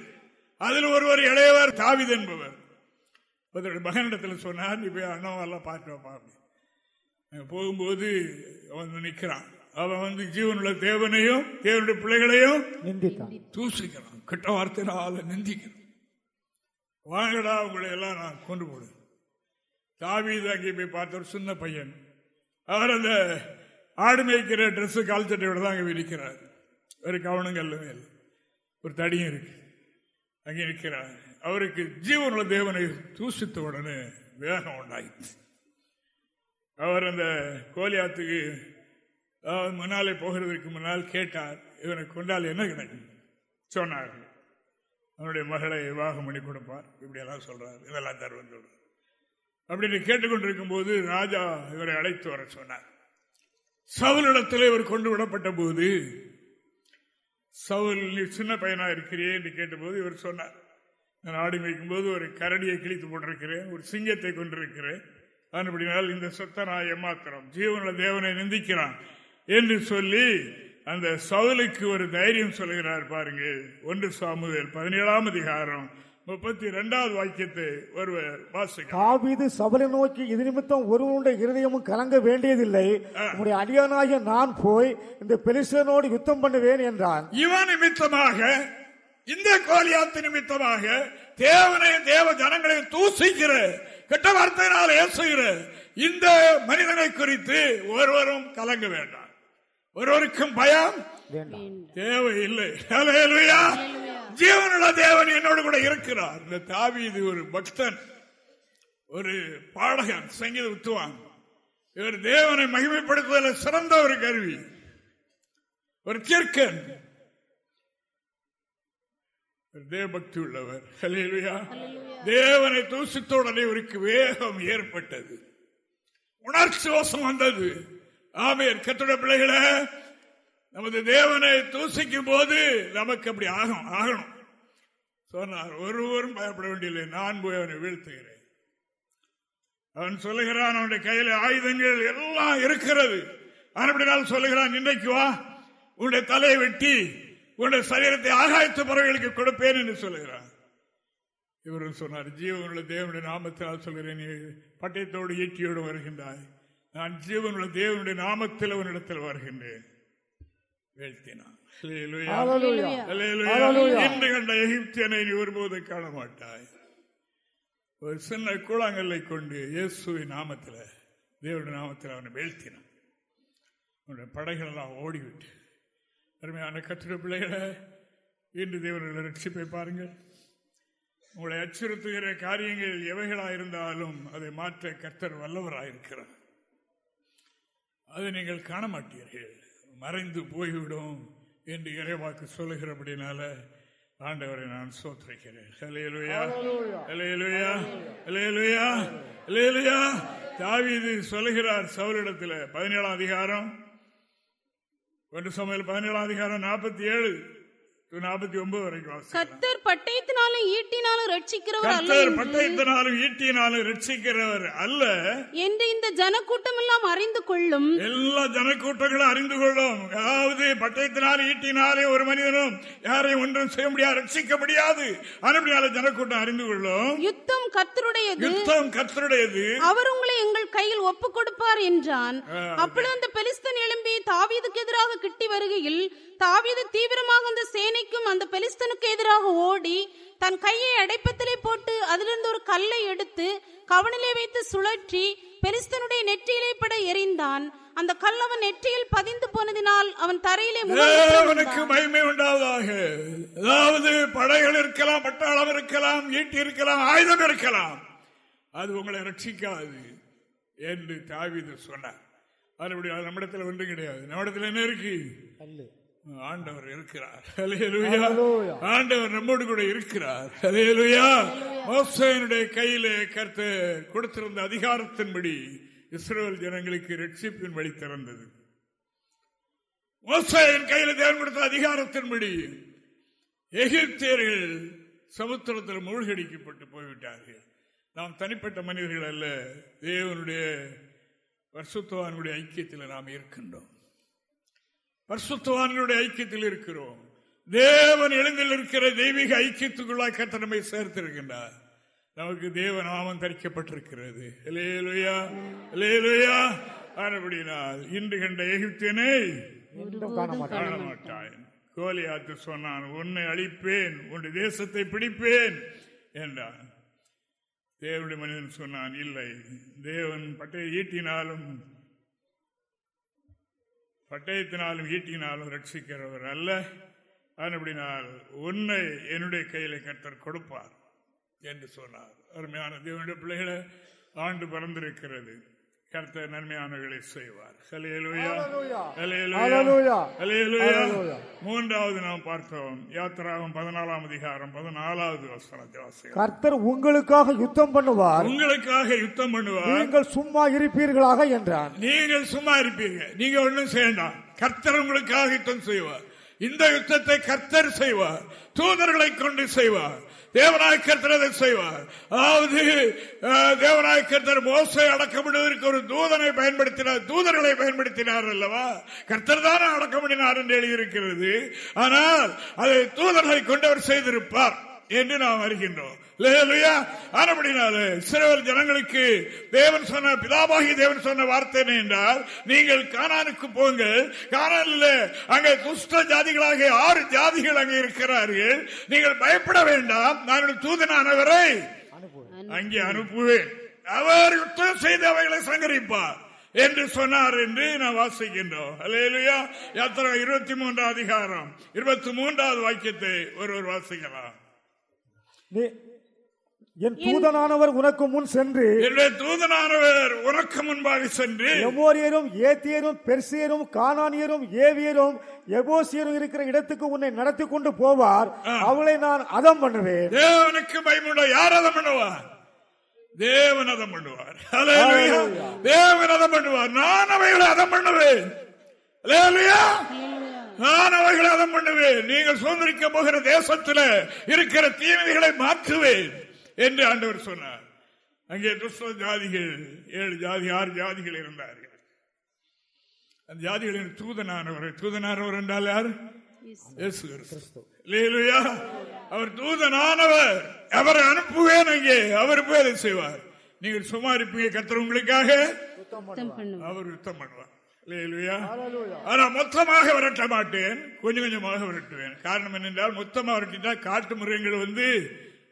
அதில் ஒருவர் இளையவர் தாவித் என்பவர். அதனுடைய மகனிடத்தில் சொன்னார் நீ போய் அண்ணாவெல்லாம் பார்த்து வைப்பா போகும்போது அவன் நிற்கிறான் அவன் வந்து ஜீவனுள்ள தேவனையும் தேவனுடைய பிள்ளைகளையும் தூசிக்கிறான். கெட்ட வார்த்தையினால நிந்திக்கிறான். வாங்கடா உங்களை எல்லாம் நான் கொண்டு போடு தாவீது அங்கே போய் பார்த்த ஒரு சின்ன பையன். அவர் அந்த ஆடு மேய்க்கிற ட்ரெஸ் கால் சட்டையோட தான் அங்கே நிற்கிறார் ஒரு கவனங்கள்லுமே இல்லை. ஒரு தடியும் இருக்கு. அங்கே நிற்கிறார் அவருக்கு ஜீவனுள்ள தேவனை தூசித்த உடனே வேகம் உண்டாயிற்று. அவர் அந்த கோலியாத்துக்கு அதாவது முன்னாலே போகிறதுக்கு முன்னால் கேட்டார் இவனை கொண்டால் என்ன கிடைக்கும் சொன்னார்கள் அவனுடைய மகளை விவாகம் பண்ணி கொடுப்பார். இப்படியெல்லாம் சொல்றார். இதெல்லாம் தருவன் சொல்றார். அப்படின்னு கேட்டுக்கொண்டிருக்கும் போது ராஜா இவரை அழைத்து வர சொன்னார். சவுலிடத்தில் இவர் கொண்டு விடப்பட்ட போது சவுல் நீ சின்ன பையனா இருக்கிறியே என்று கேட்டபோது இவர் சொன்னார் நான் ஆடி மேய்க்கும் போது ஒரு கரடியை கிழித்து போட்டிருக்கிறேன் ஒரு சிங்கத்தை கொண்டிருக்கிறேன் அப்படினால் இந்த சொத்தை நான் ஏமாத்திரம் ஜீவனுள்ள தேவனை நிந்திக்கிறான். என்று சொல்லி அந்த சவுலுக்கு ஒரு தைரியம் சொல்லுகிறார் பாருங்க ஒன்று சாமுதல் பதினேழாம் அதிகாரம் முப்பத்தி இரண்டாவது வாக்கியத்தை ஒருவர் தாவீது சபலை நோக்கி இது நிமித்தம் ஒருவனுடைய இருதயமும் கலங்க வேண்டியதில்லை. உம்முடைய அடியானாகிய நான் போய் இந்த பெலிஸ்தனோடு யுத்தம் பண்ணுவேன் என்றான். இவன் நிமித்தமாக இந்த கோலியாத்து நிமித்தமாக தேவனையும் தேவ ஜனங்களையும் தூசிக்கிற கெட்ட வார்த்தையினால் ஏசுகிற இந்த மனிதனை குறித்து ஒருவரும் கலங்க வேண்டாம். ஒருவருக்கும் பயம் வேண்டாம். தேவை இல்லை ஹalleluya. ஜீவனுள்ள தேவன் என்னோடு கூட இருக்கிறார். இந்த தாவீது ஒரு பக்தன். ஒரு பாடகன் சங்கீத வித்துவான். இவர் தேவனை மகிமைப்படுத்துவதில் சிறந்த ஒரு கருவி. ஒரு தீர்க்கன். ஒரு தேவபக்தி உள்ளவர். தேவனை தூசித்த உடனே இவருக்கு வேகம் ஏற்பட்டது. உணர்ச்சி வசம் வந்தது. ஆமேன். கத்துட பிள்ளைகளே நமது தேவனை தூசிக்கும் போது நமக்கு அப்படி ஆகும் ஆகணும். சொன்னார் ஒருவரும் பயப்பட வேண்டியதில்லை நான் போய் அவனை வீழ்த்துகிறேன். அவன் சொல்லுகிறான் அவனுடைய கையில ஆயுதங்கள் எல்லாம் இருக்கிறது. அப்படினால் சொல்லுகிறான் இன்றைக்கு வா உன்னுடைய தலையை வெட்டி உன்னுடைய சரீரத்தை ஆகாயத்து பறவைகளுக்கு கொடுப்பேன் என்று சொல்லுகிறான். இவரும் சொன்னார் ஜீவனுள்ள தேவனுடைய நாமத்தினால் சொல்கிறேன் நீ பட்டயத்தோடு ஈட்டியோடு வருகின்றாய். நான் ஜீவனுள்ள தேவனுடைய நாமத்தில் உன்னிடத்தில் வருகின்றேன். இன்று கண்ட எகிப்தியனை நீ ஒருபோது காண மாட்டாய் ஒரு சின்ன கூழாங்கல்லை கொண்டு இயேசுவின் நாமத்தில் தேவனுடைய நாமத்தில் அவனை வீழ்த்தினான் அவனுடைய படைகள் எல்லாம் ஓடிவிட்டு. அருமையான கத்திர பிள்ளைகளை இன்று தேவனுடைய ரட்சிப்பை பாருங்கள். உங்களை அச்சுறுத்துகிற காரியங்கள் எவைகளாக இருந்தாலும் அதை மாற்ற கர்த்தர் வல்லவராயிருக்கிறார். அதை நீங்கள் காண மாட்டீர்கள் மறைந்து போய்விடும் என்று இறைவாக்கு சொல்லுகிறபடினால ஆண்டவரை நான் சோத்திருக்கிறேன். தாவீது சொல்லுகிறார் சவுலிடத்தில் பதினேழாம் அதிகாரம். ஒன்று சமையல் பதினேழாம் அதிகாரம் நாற்பத்தி ஏழு கத்தர் பட்டயத்தினாலும் ஈட்டினாலும் ரட்சிக்கிறவர் அல்ல பட்டயத்தினாலும் ஈட்டினாலும் ரட்சிக்கிறவர் அல்ல. என்று இந்த ஜனக்கூட்டம் எல்லாம் அறிந்து கொள்ளும். எல்லா ஜனக்கூட்டங்களும் அறிந்து கொள்ளும். அதாவது பட்டயத்தினால் ஈட்டினாலே ஒரு மனிதனும் யாரையும் ஒன்றும் செய்ய முடியாது ரட்சிக்க முடியாது. அப்படியால ஜனக்கூட்டம் அறிந்து கொள்ளும். யுத்தம் கத்தருடையது யுத்தம் கர்த்தருடையது. அவர் உங்களை எங்கள் கையில் ஒப்பு கொடுப்பார் என்றான் அப்பொழுது அந்த பெலிஸ்தன் எழும்பி தாவீதுக்கு எதிராக கிட்டி வருகையில் தாவீது தீவிரமாக அந்த சேனைக்கும் அந்த பெலிஸ்தனுக்கு எதிராக ஓடி தன் கையை அடைப்பத்திலே போட்டு அதிலிருந்து ஒரு கல்லை எடுத்து கவனிலே வைத்து சுழற்றி பெலிஸ்தனுடைய நெற்றியிலே பட எறிந்தான். அந்த கல் அவன் நெற்றியில் பதிந்து போனதினால் அவன் தரையிலே தேவனுக்கு மகிமை உண்டாவதாக. அதாவது படைகள் இருக்கலாம் பட்டாளம் இருக்கலாம் ஈட்டி இருக்கலாம் ஆயுதம் இருக்கலாம். அது உங்களை ரட்சிக்காது. என்று தாவீது சொன்னார். அதுபடி அது நம்மிடத்தில் ஒன்றும் கிடையாது. நம்மிடத்தில் என்ன இருக்கு? ஆண்டவர் இருக்கிறார். ஆண்டவர் நம்மோடு கூட இருக்கிறார். மோசேயினுடைய கையிலே கர்த்தர் கொடுத்திருந்த அதிகாரத்தின்படி இஸ்ரேல் ஜனங்களுக்கு ரட்சிப்பின் வழி திறந்தது. மோசையின் கையில் தேவன் கொடுத்த அதிகாரத்தின்படி எகிப்தியர்கள் சமுத்திரத்தில் மூழ்கடிக்கப்பட்டு போய்விட்டார்கள். நாம் தனிப்பட்ட மனிதர்கள் அல்ல தேவனுடைய பரிசுத்தவான்களுடைய ஐக்கியத்தில் நாம் இருக்கின்றோம். பரிசுத்தவான்களுடைய ஐக்கியத்தில் இருக்கிறோம். தேவன் எழுந்தில் இருக்கிற தெய்வீக ஐக்கியத்துக்குள்ளாய் கர்த்தர் நம்மை சேர்த்திருக்கின்றார். நமக்கு தேவ நாமம் தரிக்கப்பட்டிருக்கிறது. லேலுயா லேலுயா ஆனபடினால் இன்று கண்ட எகிப்தியனை காண மாட்டாய் கோலியாத்து சொன்னான் உன்னை அழிப்பேன் உன்னுடைய தேசத்தை பிடிப்பேன் என்றான். தேவனுடைய மனிதன் சொன்னான் இல்லை தேவன் பட்டையை ஈட்டினாலும் பட்டயத்தினாலும் ஈட்டினாலும் ரட்சிக்கிறவர் அல்ல. அப்படினால் உன்னை என்னுடைய கையில கத்தர் கொடுப்பார் என்று சொன்னார். அருமையான தேவனுடைய பிள்ளைகளை ஆண்டு பறந்திருக்கிறது. கர்த்தர் நன்மையானவர்களை செய்வார். மூன்றாவது நாம் பார்த்தோம் யாத்திராகும் பதினாலாம் அதிகாரம் பதினாலாவது வசனத்தை. கர்த்தர் உங்களுக்காக யுத்தம் பண்ணுவார். உங்களுக்காக யுத்தம் பண்ணுவார். நீங்கள் சும்மா இருப்பீர்களாக என்றான் நீங்கள் சும்மா இருப்பீங்க நீங்க ஒண்ணும் செய்யண்டாம். கர்த்தர் உங்களுக்காக யுத்தம் செய்வார். இந்த யுத்தத்தை கர்த்தர் செய்வார். தூதர்களை கொண்டு செய்வார். தேவநாய கர்த்தர் அதை செய்வார். அதாவது அஹ், கர்த்தர் மோசை அடக்கமிடுவதற்கு ஒரு தூதனை பயன்படுத்தினார். தூதர்களை பயன்படுத்தினார் அல்லவா? கர்த்தர் தானே அடக்கமிடினார் என்று எழுதியிருக்கிறது. ஆனால் அதை தூதர்களை கொண்டு அவர் செய்திருப்பார் என்று நாம் அறிகின்றோம். ஆனபடினாலே சிறுவர் ஜனங்களுக்கு தேவன் சொன்ன பிதாபாகி தேவன் சொன்ன வார்த்தை என்ன என்றால் நீங்கள் கானானுக்கு போங்கள். கானானில் அங்கே துஷ்ட ஜாதிகளாக ஆறு ஜாதிகள் அங்கே இருக்கிறார்கள். நீங்கள் பயப்பட வேண்டாம். நான் தூதனானவரை அங்கே அனுப்புவேன். அவர் யுத்தம் செய்து அவைகளை சங்கரிப்பார் என்று சொன்னார் என்று நாம் வாசிக்கின்றோம். அலேலுயா யாத்திரா இருபத்தி மூன்றாம் அதிகாரம் இருபத்தி மூன்றாவது வாக்கியத்தை ஒருவர் வாசிக்கலாம். நீ- என் தூதனானவர் உனக்கு முன் சென்று என்னுடைய தூதனானவர் உனக்கு முன்பாக சென்று எமோரியரும் ஏத்தியரும் பெர்சியரும் கானானியரும் ஏவியரும் எபோசியரும் இருக்கிற இடத்துக்கு உன்னை நடத்தி கொண்டு போவார். அவளை நான் அதம் பண்ணுவேன். தேவனுக்கு பயமுண்ட யார் அதம் பண்ணுவார்? தேவன் அதம் பண்ணுவார். ஹalleluya. தேவன் அதம் பண்ணுவார். நான் அவைகளை அதம் பண்ணுவேன். ஹalleluya. நான் அவைகளை அதம் பண்ணுவேன். நீங்கள் சுதந்திரிக்க போகிற தேசத்தில் இருக்கிற தீமைகளை மாற்றுவேன். என்று ஆண்டவர் சொன்னார். அங்கே துஷ்ட ஜாதிகள் ஏழு ஜாதி ஆறு ஜாதிகள் இருந்தார்கள். அந்த ஜாதிகளின் தூதனானவர் தூதனானவர் என்றால் யார்? இயேசு. கிறிஸ்து. அல்லேலூயா. அவர் தூதனானவர். அவரை அனுப்புவேன் அங்கே. அவர் போய் அதை செய்வார். நீங்கள் சும்மா இருப்பீங்க கர்த்தர் உங்களுக்காக அவர் யுத்தம் பண்ணுவார். ஆனா மொத்தமாக விரட்ட மாட்டேன் கொஞ்சம் கொஞ்சமாக விரட்டுவேன். காரணம் என்னென்றால் மொத்தமாக விரட்டிட்டா காட்டு மிருகங்கள் வந்து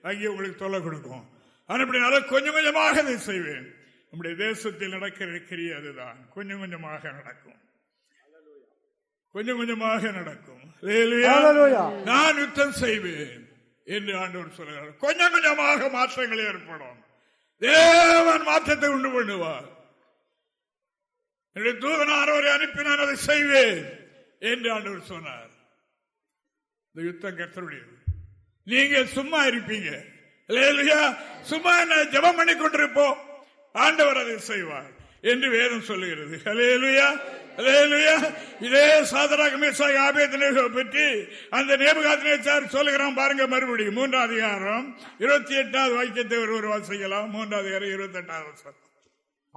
அங்கே உங்களுக்கு தொல்லை கொடுக்கும். அப்படினால கொஞ்சம் கொஞ்சமாக அதை செய்வேன். நம்முடைய தேசத்தில் நடக்கிற கிரியை அதுதான். கொஞ்சம் கொஞ்சமாக நடக்கும். கொஞ்சம் கொஞ்சமாக நடக்கும். நான் யுத்தம் செய்வேன் என்று ஆண்டவர் சொல்கிறார். கொஞ்சம் கொஞ்சமாக மாற்றங்கள் ஏற்படும். தேவன் மாற்றத்தை உண்டு பண்ணுவார். என்னுடைய தூதனானவரை அனுப்பி நான் அதை செய்வேன் என்று ஆண்டவர் சொன்னார். இந்த யுத்தம் கர்த்தருடையது. நீங்க சும்மா இருப்பீங்க. அல்லேலூயா. சும்மா என்ன ஜெபம் பண்ணி கொண்டிருப்போம் ஆண்டவர் அதை செய்வார் என்று வேதம் சொல்லுகிறது. ஹலேலுயா ஹலேலுயா இதே சாதராக மேசாக ஆபேதனேகோ பற்றி அந்த நேபுகாத்தினேச்சார் சொல்லுகிறான் பாருங்க மறுபடியும். மூன்றாம் அதிகாரம் இருபத்தி எட்டாவது வாக்கியத்தை ஒருவர் வாசிக்கலாம் மூன்றாவது அதிகாரம் இருபத்தி எட்டாவது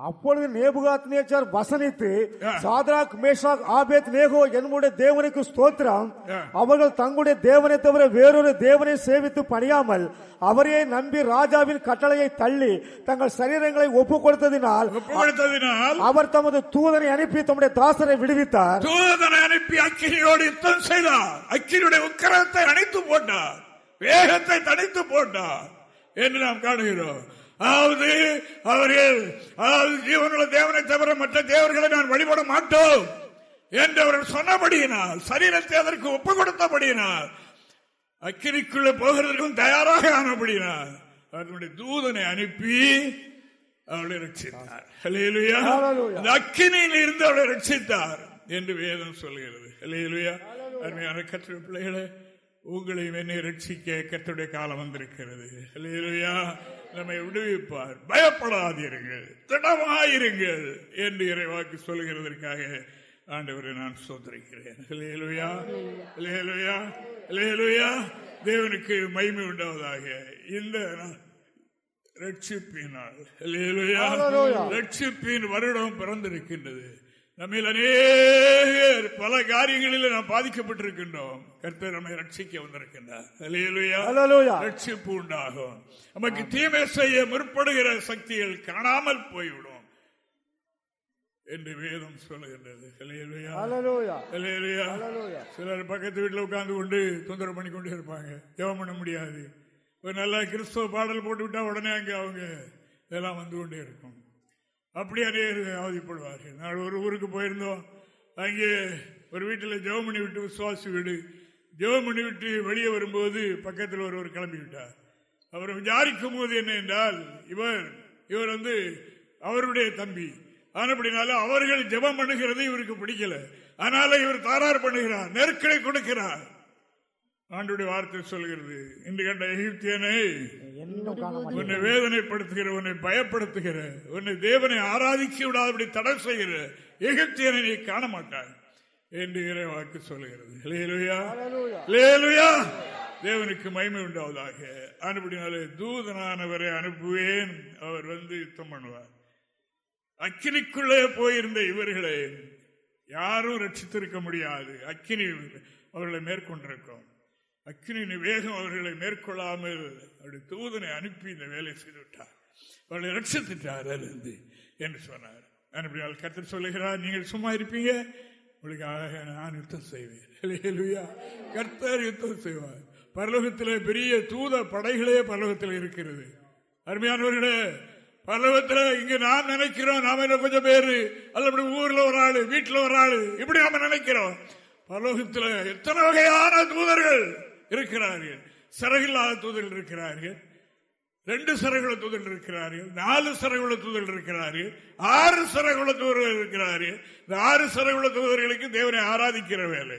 அப்பொழுது நேபுகாத் நேச்சார் வசனித்து சாத்ராக் மேஷாக் ஆபேத் நேகோ என்னுடைய தேவனுக்கு ஸ்தோத்திரம். அவர்கள் தங்களுடைய தேவனை தவிர வேறொரு தேவனை சேவித்து பணியாமல் அவரையே நம்பி ராஜாவின் கட்டளையை தள்ளி தங்கள் சரீரங்களை ஒப்பு கொடுத்ததினால் அவர் தமது தூதனை அனுப்பி தம்முடைய தாசரை விடுவித்தார். தூதனை அனுப்பி அக்கினியோடு யுத்தம் செய்தார். அக்கினியுடைய உக்கிரத்தை அணைத்து போட்டார். வேகத்தை தணித்து போட்டார். என்று நாம் காணுகிறோம். அதாவது அவர்கள் அதாவது ஜீவனுள்ள தேவனை தவிர மற்ற தேவர்களை நான் வழிபட மாட்டோம் என்று அவர்கள் சொன்னபடியினால் சரீரத்தை அதற்கு ஒப்பு கொடுத்தபடியினால் அக்கினிக்குள்ள போகிறதற்கும் தயாராக ஆனபடியினால் அவர்களுடைய தூதனை அனுப்பி அவளை ரட்சித்தார் அக்கினியில் இருந்து அவளை ரட்சித்தார் என்று வேதம் சொல்கிறது. அருமையான கற்ற பிள்ளைகளை உங்களையும் என்னை ரட்சிக்க கத்துடைய காலம் வந்திருக்கிறது. நம்மை விடுவிப்பார். பயப்படாதீர்கள் திடமாயிருங்கள் என்று இறைவாக்கு சொல்கிறதற்காக ஆண்டவரை நான் சோதரிக்கிறேன். தேவனுக்கு மகிமை உண்டாவதாக. இந்த ரட்சிப்பினால். ரட்சிப்பின் வருடம் பிறந்திருக்கின்றது. நம்ம அநேகர் பல காரியங்களில் நாம் பாதிக்கப்பட்டிருக்கின்றோம். கர்த்தர் நம்மை ரட்சிக்க வந்திருக்கின்றார். ரட்சிப்பு உண்டாகும். நமக்கு தீமை செய்ய முற்படுகிற சக்திகள் காணாமல் போய்விடும் என்று வேதம் சொல்லுகின்றது. சிலர் பக்கத்து வீட்டில் உட்கார்ந்து கொண்டு தொந்தரவு பண்ணி கொண்டு இருப்பாங்க. ஜெபம் பண்ண முடியாது. ஒரு நல்ல கிறிஸ்தவ பாடல் போட்டு விட்டா உடனே அங்கே அவங்க இதெல்லாம் வந்து கொண்டே இருக்கும். அப்படி அநேகர் அவதிப்படுவார்கள். நான் ஒரு ஊருக்கு போயிருந்தோம். அங்கே ஒரு வீட்டில் ஜெபம் பண்ணி விட்டு விசுவாசி வீடு. ஜெபம் பண்ணி விட்டு வெளியே வரும்போது பக்கத்தில் ஒருவர் கிளம்பி விட்டார் அவர் விசாரிக்கும் போது என்ன என்றால் இவர் இவர் வந்து அவருடைய தம்பி. ஆனப்படினால அவர்கள் ஜெபம் பண்ணுகிறது இவருக்கு பிடிக்கல. அதனால இவர் தாரார் பண்ணுகிறார். நெருக்கடை கொடுக்கிறார். ஆண்டுடைய வார்த்தை சொல்கிறது. இன்று கண்ட எகிப்தியனை உன்னை வேதனைப்படுத்துகிற உன்னை பயப்படுத்துகிற உன்னை தேவனை ஆராதிக்க விடாதபடி தடை செய்கிற எகிப்தியனை நீ காண மாட்டாய் என்று வாக்கு சொல்லுகிறது தேவனுக்கு மய்மை உண்டாவதாக. அனுப்பினாலே தூதனானவரை அனுப்புவேன். அவர் வந்து யுத்தம் பண்ணுவார். அக்கினிக்குள்ளே போயிருந்த இவர்களை யாரும் ரட்சித்திருக்க முடியாது. அக்கினி அவர்களை மேற்கொண்டிருக்கும். அக்னி வேகம் அவர்களை மேற்கொள்ளாமல் அவருடைய தூதனை அனுப்பி இந்த வேலை செய்துவிட்டார். அவர்களை ரட்சித்துட்டார் அதிலிருந்து என்று சொன்னார். அனுப்பினால் கத்தர் சொல்லுகிறார் நீங்கள் சும்மா இருப்பீங்க? உங்களுக்காக நான் யுத்தம் செய்வேன். கர்த்தர் யுத்தம் செய்வார். பரலோகத்தில் பெரிய தூத படைகளே பரலோகத்தில் இருக்கிறது. அருமையானவர்களே பரலோகத்தில் இங்க நாம் நினைக்கிறோம் நாம என்ன கொஞ்சம் பேரு அல்ல ஊர்ல ஒரு ஆளு வீட்டுல ஒரு ஆளு இப்படி நாம நினைக்கிறோம். பரலோகத்தில் எத்தனை வகையான தூதர்கள் இருக்கிறார்கள். சிறகில்லாத தூதர்கள் இருக்கிறார்கள். ரெண்டு சிறகுல தூதர்கள் இருக்கிறார்கள். நாலு சிறகுல தூதர்கள் இருக்கிறார்கள். ஆறு சிறகுல தூதர்கள் இருக்கிறார்கள். இந்த ஆறு சிறகுல தூதர்களுக்கு தேவனை ஆராதிக்கிற வேலை.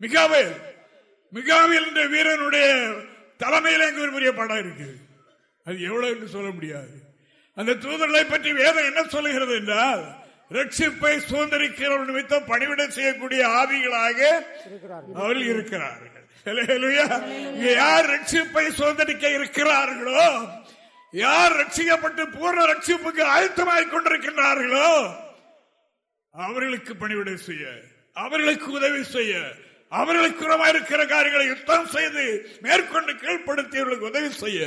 மிகாவேல். மிகாவேல் என்ற வீரனுடைய தலைமையில் எங்க ஒரு பெரிய படம் இருக்கு அது எவ்வளவு என்று சொல்ல முடியாது. அந்த தூதர்களை பற்றி வேதம் என்ன சொல்லுகிறது என்றால் ரட்சிப்பை சுதந்திரிக்கிறவர்கள் நிமித்தம் பணிவிட செய்யக்கூடிய ஆவிகளாக அவர்கள் இருக்கிறார்கள். யார் ரட்சிப்பை சுதந்திரிக்க இருக்கிறார்களோ யார் ரட்சிக்கப்பட்டு பூர்ண ரட்சிப்புக்கு ஆயத்தமாய் கொண்டிருக்கின்றார்களோ அவர்களுக்கு பணிவிடை செய்ய அவர்களுக்கு உதவி செய்ய அவர்களுக்கு இருக்கிற காரியங்களை யுத்தம் செய்து மேற்கொண்டு கீழ்ப்படுத்தி அவர்களுக்கு உதவி செய்ய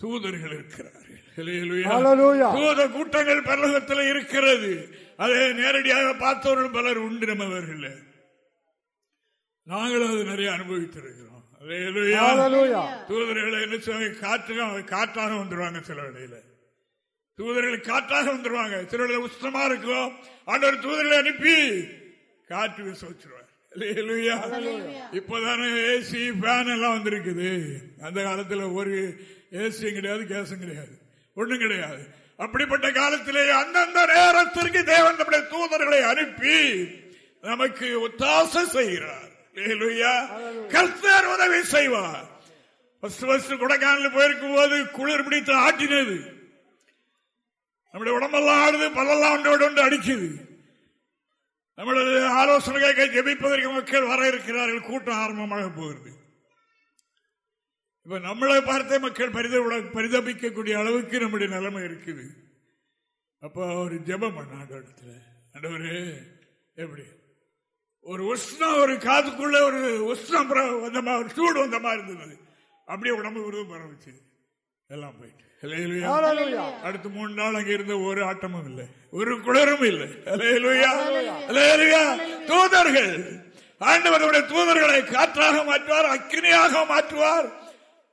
தூதர்கள் இருக்கிறார்கள். தூத கூட்டங்கள் பரலோகத்தில் இருக்கிறது. அதை நேரடியாக பார்த்தவர்கள் பலர் உண்டு நம்மவர்கள் நாங்களும் அது நிறைய அனுபவித்திருக்கிறோம். தூதர்களை என்ன காற்று காற்றாக வந்துருவாங்க சில வேளையில. தூதர்கள் காற்றாக வந்துருவாங்க. சில வேளையில உஷ்ணமா இருக்கும். ஆண்டவர் தூதர்களை அனுப்பி காற்று வீச வச்சிருவார். இப்பதானே ஏசி ஃபேன் எல்லாம் வந்திருக்குது. அந்த காலத்துல ஒரு ஏசியும் கிடையாது கேஸும் கிடையாது. ஒண்ணும் கிடையாது. அப்படிப்பட்ட காலத்திலே அந்தந்த நேரத்திற்கு தேவன் நம்முடைய தூதர்களை அனுப்பி நமக்கு ஒத்தாசை செய்கிறார். கர்த்தர் உதவி செய்வார். கொடைக்கானல் போயிருக்கும் போது குளிர் பிடித்து ஆட்டினது நம்முடைய உடம்பெல்லாம் ஆடுது பல்லெல்லாம் ஒன்றோடு ஒன்று அடிக்குது. நம்மளது ஆலோசனை கேட்க ஜெபிப்பதற்கு மக்கள் வர இருக்கிறார்கள். கூட்டம் ஆரம்பமாக போகிறது. இப்ப நம்மளை பார்த்தே மக்கள் பரித பரிதபிக்கக்கூடிய அளவுக்கு நம்முடைய நிலைமை இருக்குது. அப்போ ஒரு ஜபம் பண்ண இடத்துல ஆண்டவர் எப்படி? ஒரு உஷ்ணம் ஒரு காதுக்குள்ள ஒரு உஷ்ணம் வந்த மாதிரி ஒரு சூடு வந்த மாதிரி இருந்தது. அப்படியே உடம்பு விருதும் பரவச்சு எல்லாம் போயிட்டு. அடுத்து மூணு நாள் அங்க இருந்த ஒரு ஆட்டமும் இல்லை. ஒரு குளரும் இல்லை. தூதர்கள். ஆண்டவருடைய தூதர்களை காற்றாக மாற்றுவார் அக்னியாக மாற்றுவார்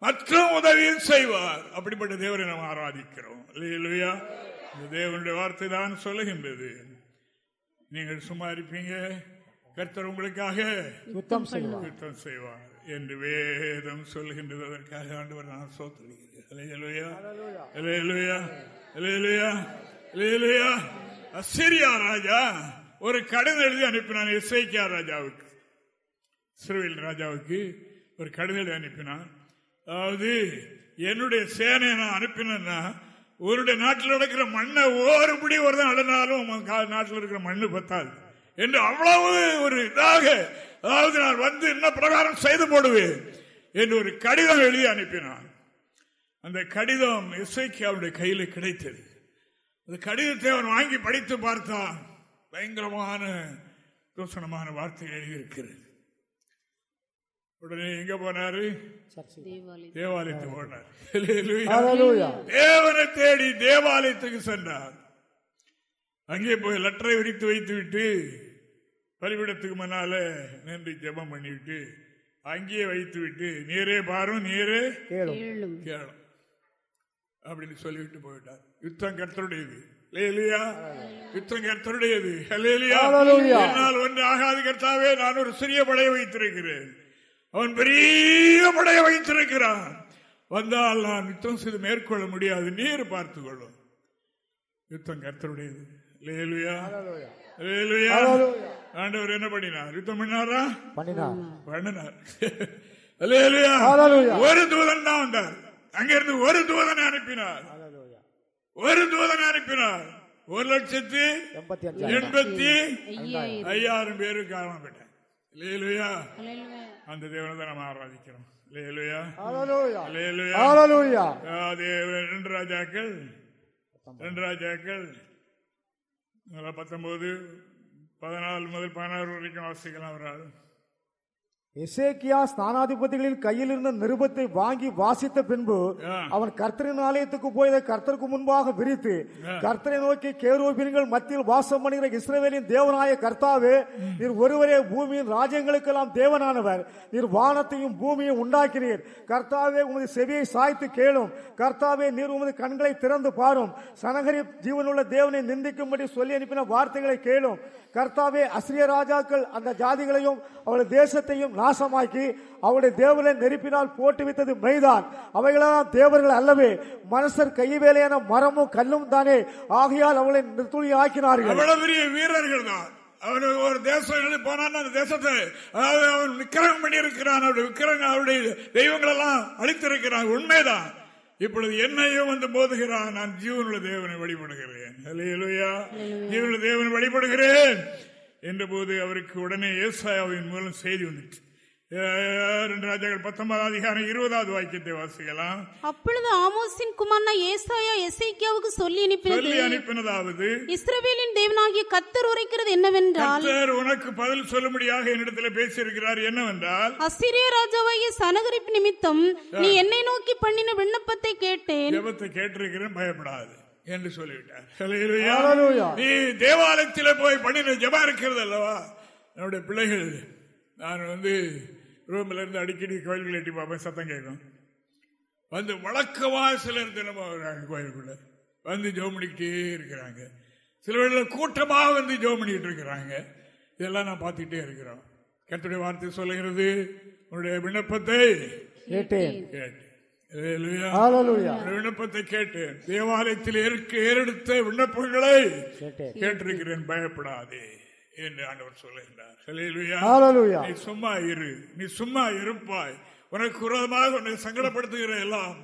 மற்றும் உதவியும் செய்வார். அப்படிப்பட்ட தேவரை நாம் ஆராதிக்கிறோம். இல்லையா இந்த தேவனுடைய வார்த்தை தான் சொல்லுகின்றது. நீங்கள் சும்மா இருப்பீங்க. கர்த்தர் உங்களுக்காக யுத்தம் செய்வார். யுத்தம் செய்வார் என்று வேதம் சொல்லுகின்றது அதற்காக ஆண்டவர் நான் சோத்துறேன் அசிரியா ராஜா ஒரு கடிதம் எழுதி அனுப்பினான் இசைக்கியா ராஜாவுக்கு. சிறுவில் ராஜாவுக்கு ஒரு கடிதம் எழுதி அனுப்பினான். அதாவது என்னுடைய சேனையை நான் அனுப்பினேன்னா உன்னுடைய நாட்டில் நடக்கிற மண்ணை ஒருபடி ஒரு தான் அடனாலும் நாட்டில் இருக்கிற மண்ணு பத்தாது. என்று அவ்வளவு ஒரு இதாக அதாவது நான் வந்து என்ன பிரகாரம் செய்து போடுவேன் என்று ஒரு கடிதம் எழுதி அனுப்பினான். அந்த கடிதம் இசைக்கு அவருடைய கையில் கிடைத்தது. அந்த கடிதத்தை அவன் வாங்கி படித்து பார்த்தான். பயங்கரமான தூஷணமான வார்த்தை எழுதியிருக்கிறது. உடனே எங்க போனாரு? தேவாலயத்துக்கு. போனார். தேவனை தேடி தேவாலயத்துக்கு சென்றார். அங்கே போய் லெட்டரை விரித்து வைத்து விட்டு பலிபிடத்துக்கு முன்னால நின்று ஜபம் பண்ணிவிட்டு அங்கேயே வைத்து விட்டு நீரே பாரும் நீரே கேளும் அப்படின்னு சொல்லிவிட்டு போயிட்டார். யுத்தம் கர்த்தருடையது. யுத்தம் கர்த்தருடையது. என்னால் ஒன்று ஆகாது கர்த்தாவே நான் ஒரு சிறிய படையை வைத்திருக்கிறேன். அவன் பெரிய படையை வைத்திருக்கிறான். வந்தால் நான் யுத்தம் செய்து மேற்கொள்ள முடியாது. நீர் பார்த்துக் கொள்ளும் யுத்தம் கர்த்தருடையது. ஆண்டவர் என்ன பண்ணினார்? யுத்தம் பண்ணாரா பண்ணினார். [LAUGHS] ஒரு தூதன் தான் வந்தார். அங்கிருந்து ஒரு தூதனை அனுப்பினார். ஒரு தூதனை அனுப்பினார். ஒரு லட்சத்தி எண்பத்தி ஐயாயிரம். பேரு காரணப்பட்டார் அந்த தேவனை தான் நம்ம ஆராதிக்கிறோம். ரெண்டு ராஜாக்கள். ரெண்டு ராஜாக்கள். பத்தொன்பது. பதினாலு முதல் பதினாறு வரைக்கும் வாசிக்கலாம் அவரால். எசேக்கியா ஸ்தானாதிபதிகளின் கையில் இருந்த நிருபத்தை வாங்கி வாசித்த பின்பு அவன் கர்த்தரின் ஆலயத்துக்கு போய் கர்த்தருக்கு முன்பாக விரித்து கர்த்தரை நோக்கி கேரோபின்கள் மத்தியில் வாசம் பண்ணுகிற இஸ்ரேலின் தேவனாய கர்த்தாவே நீர் ஒருவரே பூமியின் ராஜ்யங்களுக்கெல்லாம் தேவனானவர். நீர் வானத்தையும் பூமியையும் உண்டாக்கினீர். கர்த்தாவே உமது செவியை சாய்த்து கேளும். கர்த்தாவே நீர் உமது கண்களை திறந்து பாரும். சனகரி ஜீவனுள்ள தேவனை நிந்திக்கும்படி சொல்லி அனுப்பின வார்த்தைகளை கேளும். கர்த்தாவே அசிரிய ராஜாக்கள் அந்த ஜாதிகளையும் அவளுடைய தேசத்தையும் நாசமாக்கி அவருடைய தேவனை நெருப்பினால் போட்டு வைத்தது மெய்தான். அவைகளெல்லாம் தேவர்கள் அல்லவே. மனுஷர் கை வேலையான மரமும் கல்லும் தானே. ஆகையால் அவளை நிறுத்துளி ஆக்கினார்கள். பெரிய வீரர்கள் தான். அவன் ஒரு தேசம் போனான் அந்த தேசத்தை அதாவது அவன் விக்கிரகம் பண்ணி இருக்கிறான் அவருடைய விக்கிரகம் அவருடைய தெய்வங்கள் எல்லாம் அழித்திருக்கிறான். உண்மைதான். இப்பொழுது என்னையும் வந்து போதுகிறான் நான் ஜீவனுள்ள தேவனை வழிபடுகிறேன். ஜீவனுள்ள தேவனை வழிபடுகிறேன். என்ற போது அவருக்கு உடனே ஏசாயாவின் மூலம் செய்தி வந்துட்டு ராஜாக்கள் பத்தொன்பதாம் அதிகாரம் இருபதாவது வாக்கியத்தை வாசிக்கலாம். அப்பொழுது ஆமோசின் குமார்னா ஏசாயா எசைக்கியாவுக்கு சொல்லி அனுப்பினது. அனுப்பினதாவது இஸ்ரவேலின் தேவனாகிய கத்தர் உரைக்கிறது என்னவென்றால் உனக்கு பதில் சொல்லும்படியாக என்னிடத்தில் பேசியிருக்கிறார் என்னவென்றால் அசிரிய ராஜாவாகிய சனகரிப்பு நிமித்தம் நீ என்னை நோக்கி பண்ணின விண்ணப்பத்தை கேட்டேன். ஜபத்தை கேட்டிருக்கிறேன் பயப்படாது என்று சொல்லிவிட்டார். நீ தேவாலயத்தில் போய் பண்ணின ஜபம் இருக்கிறது அல்லவா? என்னுடைய பிள்ளைகள் நான் வந்து ரூம்ல இருந்து அடிக்கடி கோயில்கள் எட்டி பார்ப்பேன் சத்தம் கேட்கும். வந்து வழக்கமாக சிலர் தினமும் வர்றாங்க கோயிலுக்குள்ள. வந்து ஜோம் பண்ணிக்கிட்டே இருக்கிறாங்க. சில கூட்டமாக வந்து ஜோம் பண்ணிக்கிட்டு இருக்கிறாங்க. இதெல்லாம் நான் பார்த்துக்கிட்டே இருக்கிறோம். கத்துடைய வார்த்தை சொல்லுகிறது உன்னுடைய விண்ணப்பத்தை கேட்டேன். விண்ணப்பத்தை கேட்டேன். தேவாலயத்தில் ஏறெடுத்த விண்ணப்பங்களை கேட்டிருக்கிறேன் பயப்படாதே. என்று ஆண்டவர் சொல்லுகின்றார். நீ சும்மா இரு. நீ சும்மா இருப்பாய். உனக்கு விரோதமாக உன்னை சங்கடப்படுத்துகிற எல்லாம்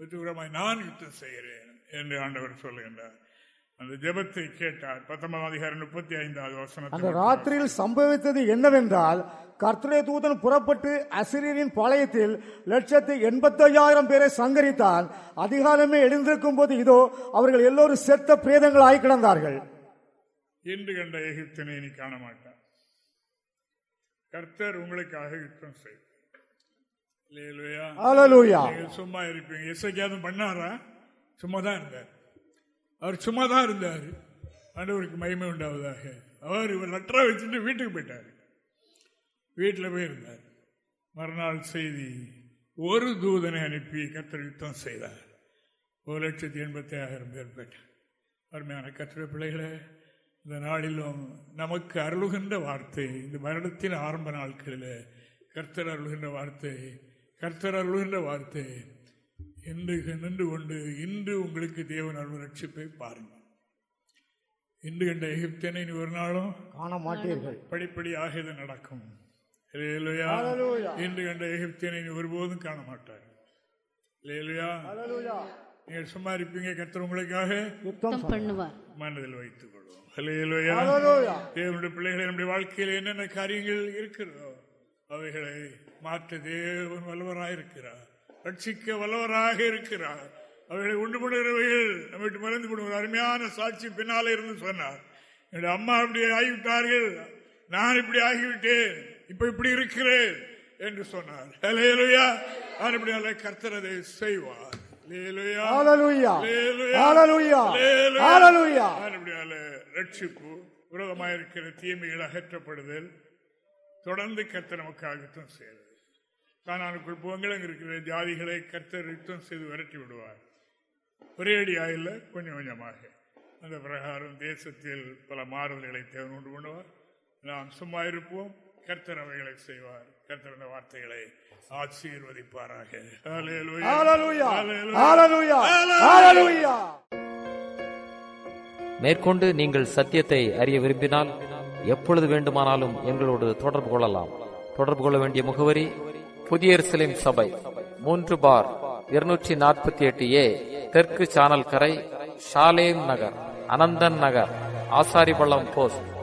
வெற்றிகரமாய் நான் யுத்தம் செய்கிறேன் என்று ஆண்டவர் சொல்லுகின்றார். அந்த ஜபத்தை கேட்டார். பத்தொன்பதாம் அதிகாரம் முப்பத்தி ஐந்தாவது வசனம் அந்த ராத்திரியில் சம்பவித்தது என்னவென்றால் கர்த்தரை தூதன் புறப்பட்டு அசிரியரின் பாளையத்தில் லட்சத்து எண்பத்தி ஐயாயிரம் பேரை சங்கரித்தான். அதிகாரமே எழுந்திருக்கும் போது இதோ அவர்கள் எல்லோரும் செத்த பிரேதங்கள் ஆய் கிடந்தார்கள். என்று கண்ட எகிப்தினை நீ காண மாட்டார் கர்த்தர் உங்களுக்காக யுத்தம் செய்வார் சும்மா இருப்பீங்க. இசைக்காதும் பண்ணாரா? சும்மா தான் இருந்தார். அவர் சும்மா தான் இருந்தார். ஆண்டவருக்கு மகிமை உண்டாவதாக. அவர் இவர் லெட்டரா வச்சுட்டு வீட்டுக்கு போயிட்டார். வீட்டில் போயிருந்தார். மறுநாள் செய்தி ஒரு தூதனை அனுப்பி கர்த்தர் யுத்தம் செய்தார். ஒரு லட்சத்தி எண்பத்தி ஆயிரம் பேர் பெற்றார் அருமையான கத்திர பிள்ளைகளே இந்த நாளிலும் நமக்கு அருளுகின்ற வார்த்தை இந்த வருடத்தின் ஆரம்ப நாட்களில் கர்த்தர் அருளுகின்ற வார்த்தை கர்த்தர் அருளுகின்ற வார்த்தை. என்று நின்று கொண்டு இன்று உங்களுக்கு தேவன் அருள் ரட்சிப்பை பாருங்கள். இன்று கண்ட எகிப்தியனை இனி ஒரு நாளும் காண மாட்டீர்கள். படிப்படியாக இது நடக்கும். இன்று கண்ட எகிப்தியனை ஒருபோதும் காண மாட்டார் இல்லையா. நீங்கள் சும்மா இருப்பீங்க கர்த்தர் உங்களுக்காக. மனதில் வைத்துக் கொள்வோம் தேவனுடைய பிள்ளைகளை நம்முடைய வாழ்க்கையில் என்னென்ன காரியங்கள் இருக்கிறதோ அவைகளை மாற்ற தேவன் வல்லவராயிருக்கிறார். ரட்சிக்க வல்லவராக இருக்கிறார். அவைகளை உண்டு பண்ணுகிறவைகள் நம்ம விட்டு மறந்து போடுவோம் அருமையான சாட்சி பின்னாலே இருந்து சொன்னார். என்னுடைய அம்மா இப்படி ஆகிவிட்டார்கள். நான் இப்படி ஆகிவிட்டேன். இப்ப இப்படி இருக்கிறேன் என்று சொன்னார். நான் இப்படி அல்ல கர்த்தர் அதை செய்வார். ரட்சிப்பு விரோதமாயிருக்கிற தீமைகள் அகற்றப்படுதல். தொடர்ந்து கர்த்தர் நமக்காக யுத்தம் செய்கிறது கானானுக்குள் போங்கள் அங்கு இருக்கிற ஜாதிகளை கர்த்தர் யுத்தம் செய்து விரட்டி விடுவார். ஒரே அடியா இல்லை கொஞ்சம் கொஞ்சமாக. அந்த பிரகாரம் தேசத்தில் பல மாறுதல்களை தேவன் உண்டு பண்ணுவார். நாம் சும்மா இருப்போம். கர்த்தர் அவைகளை செய்வார் கர்த்தர் அந்த வார்த்தைகளை ஆசீர்வதிப்பாராக ஹalleluya. ஹalleluya. ஹalleluya. ஹalleluya. ஹalleluya. ஹalleluya. மேற்கொண்டு நீங்கள் சத்தியத்தை அறிய விரும்பினால் எப்பொழுது வேண்டுமானாலும் எங்களோடு தொடர்பு கொள்ளலாம் தொடர்பு கொள்ள வேண்டிய முகவரி புதிய சபை மூன்று பார் இருநூற்றி நாற்பத்தி எட்டு ஏ தெற்கு சானல் கரை ஷாலேம் நகர் அனந்தன் நகர் ஆசாரிபள்ளம் போஸ்ட்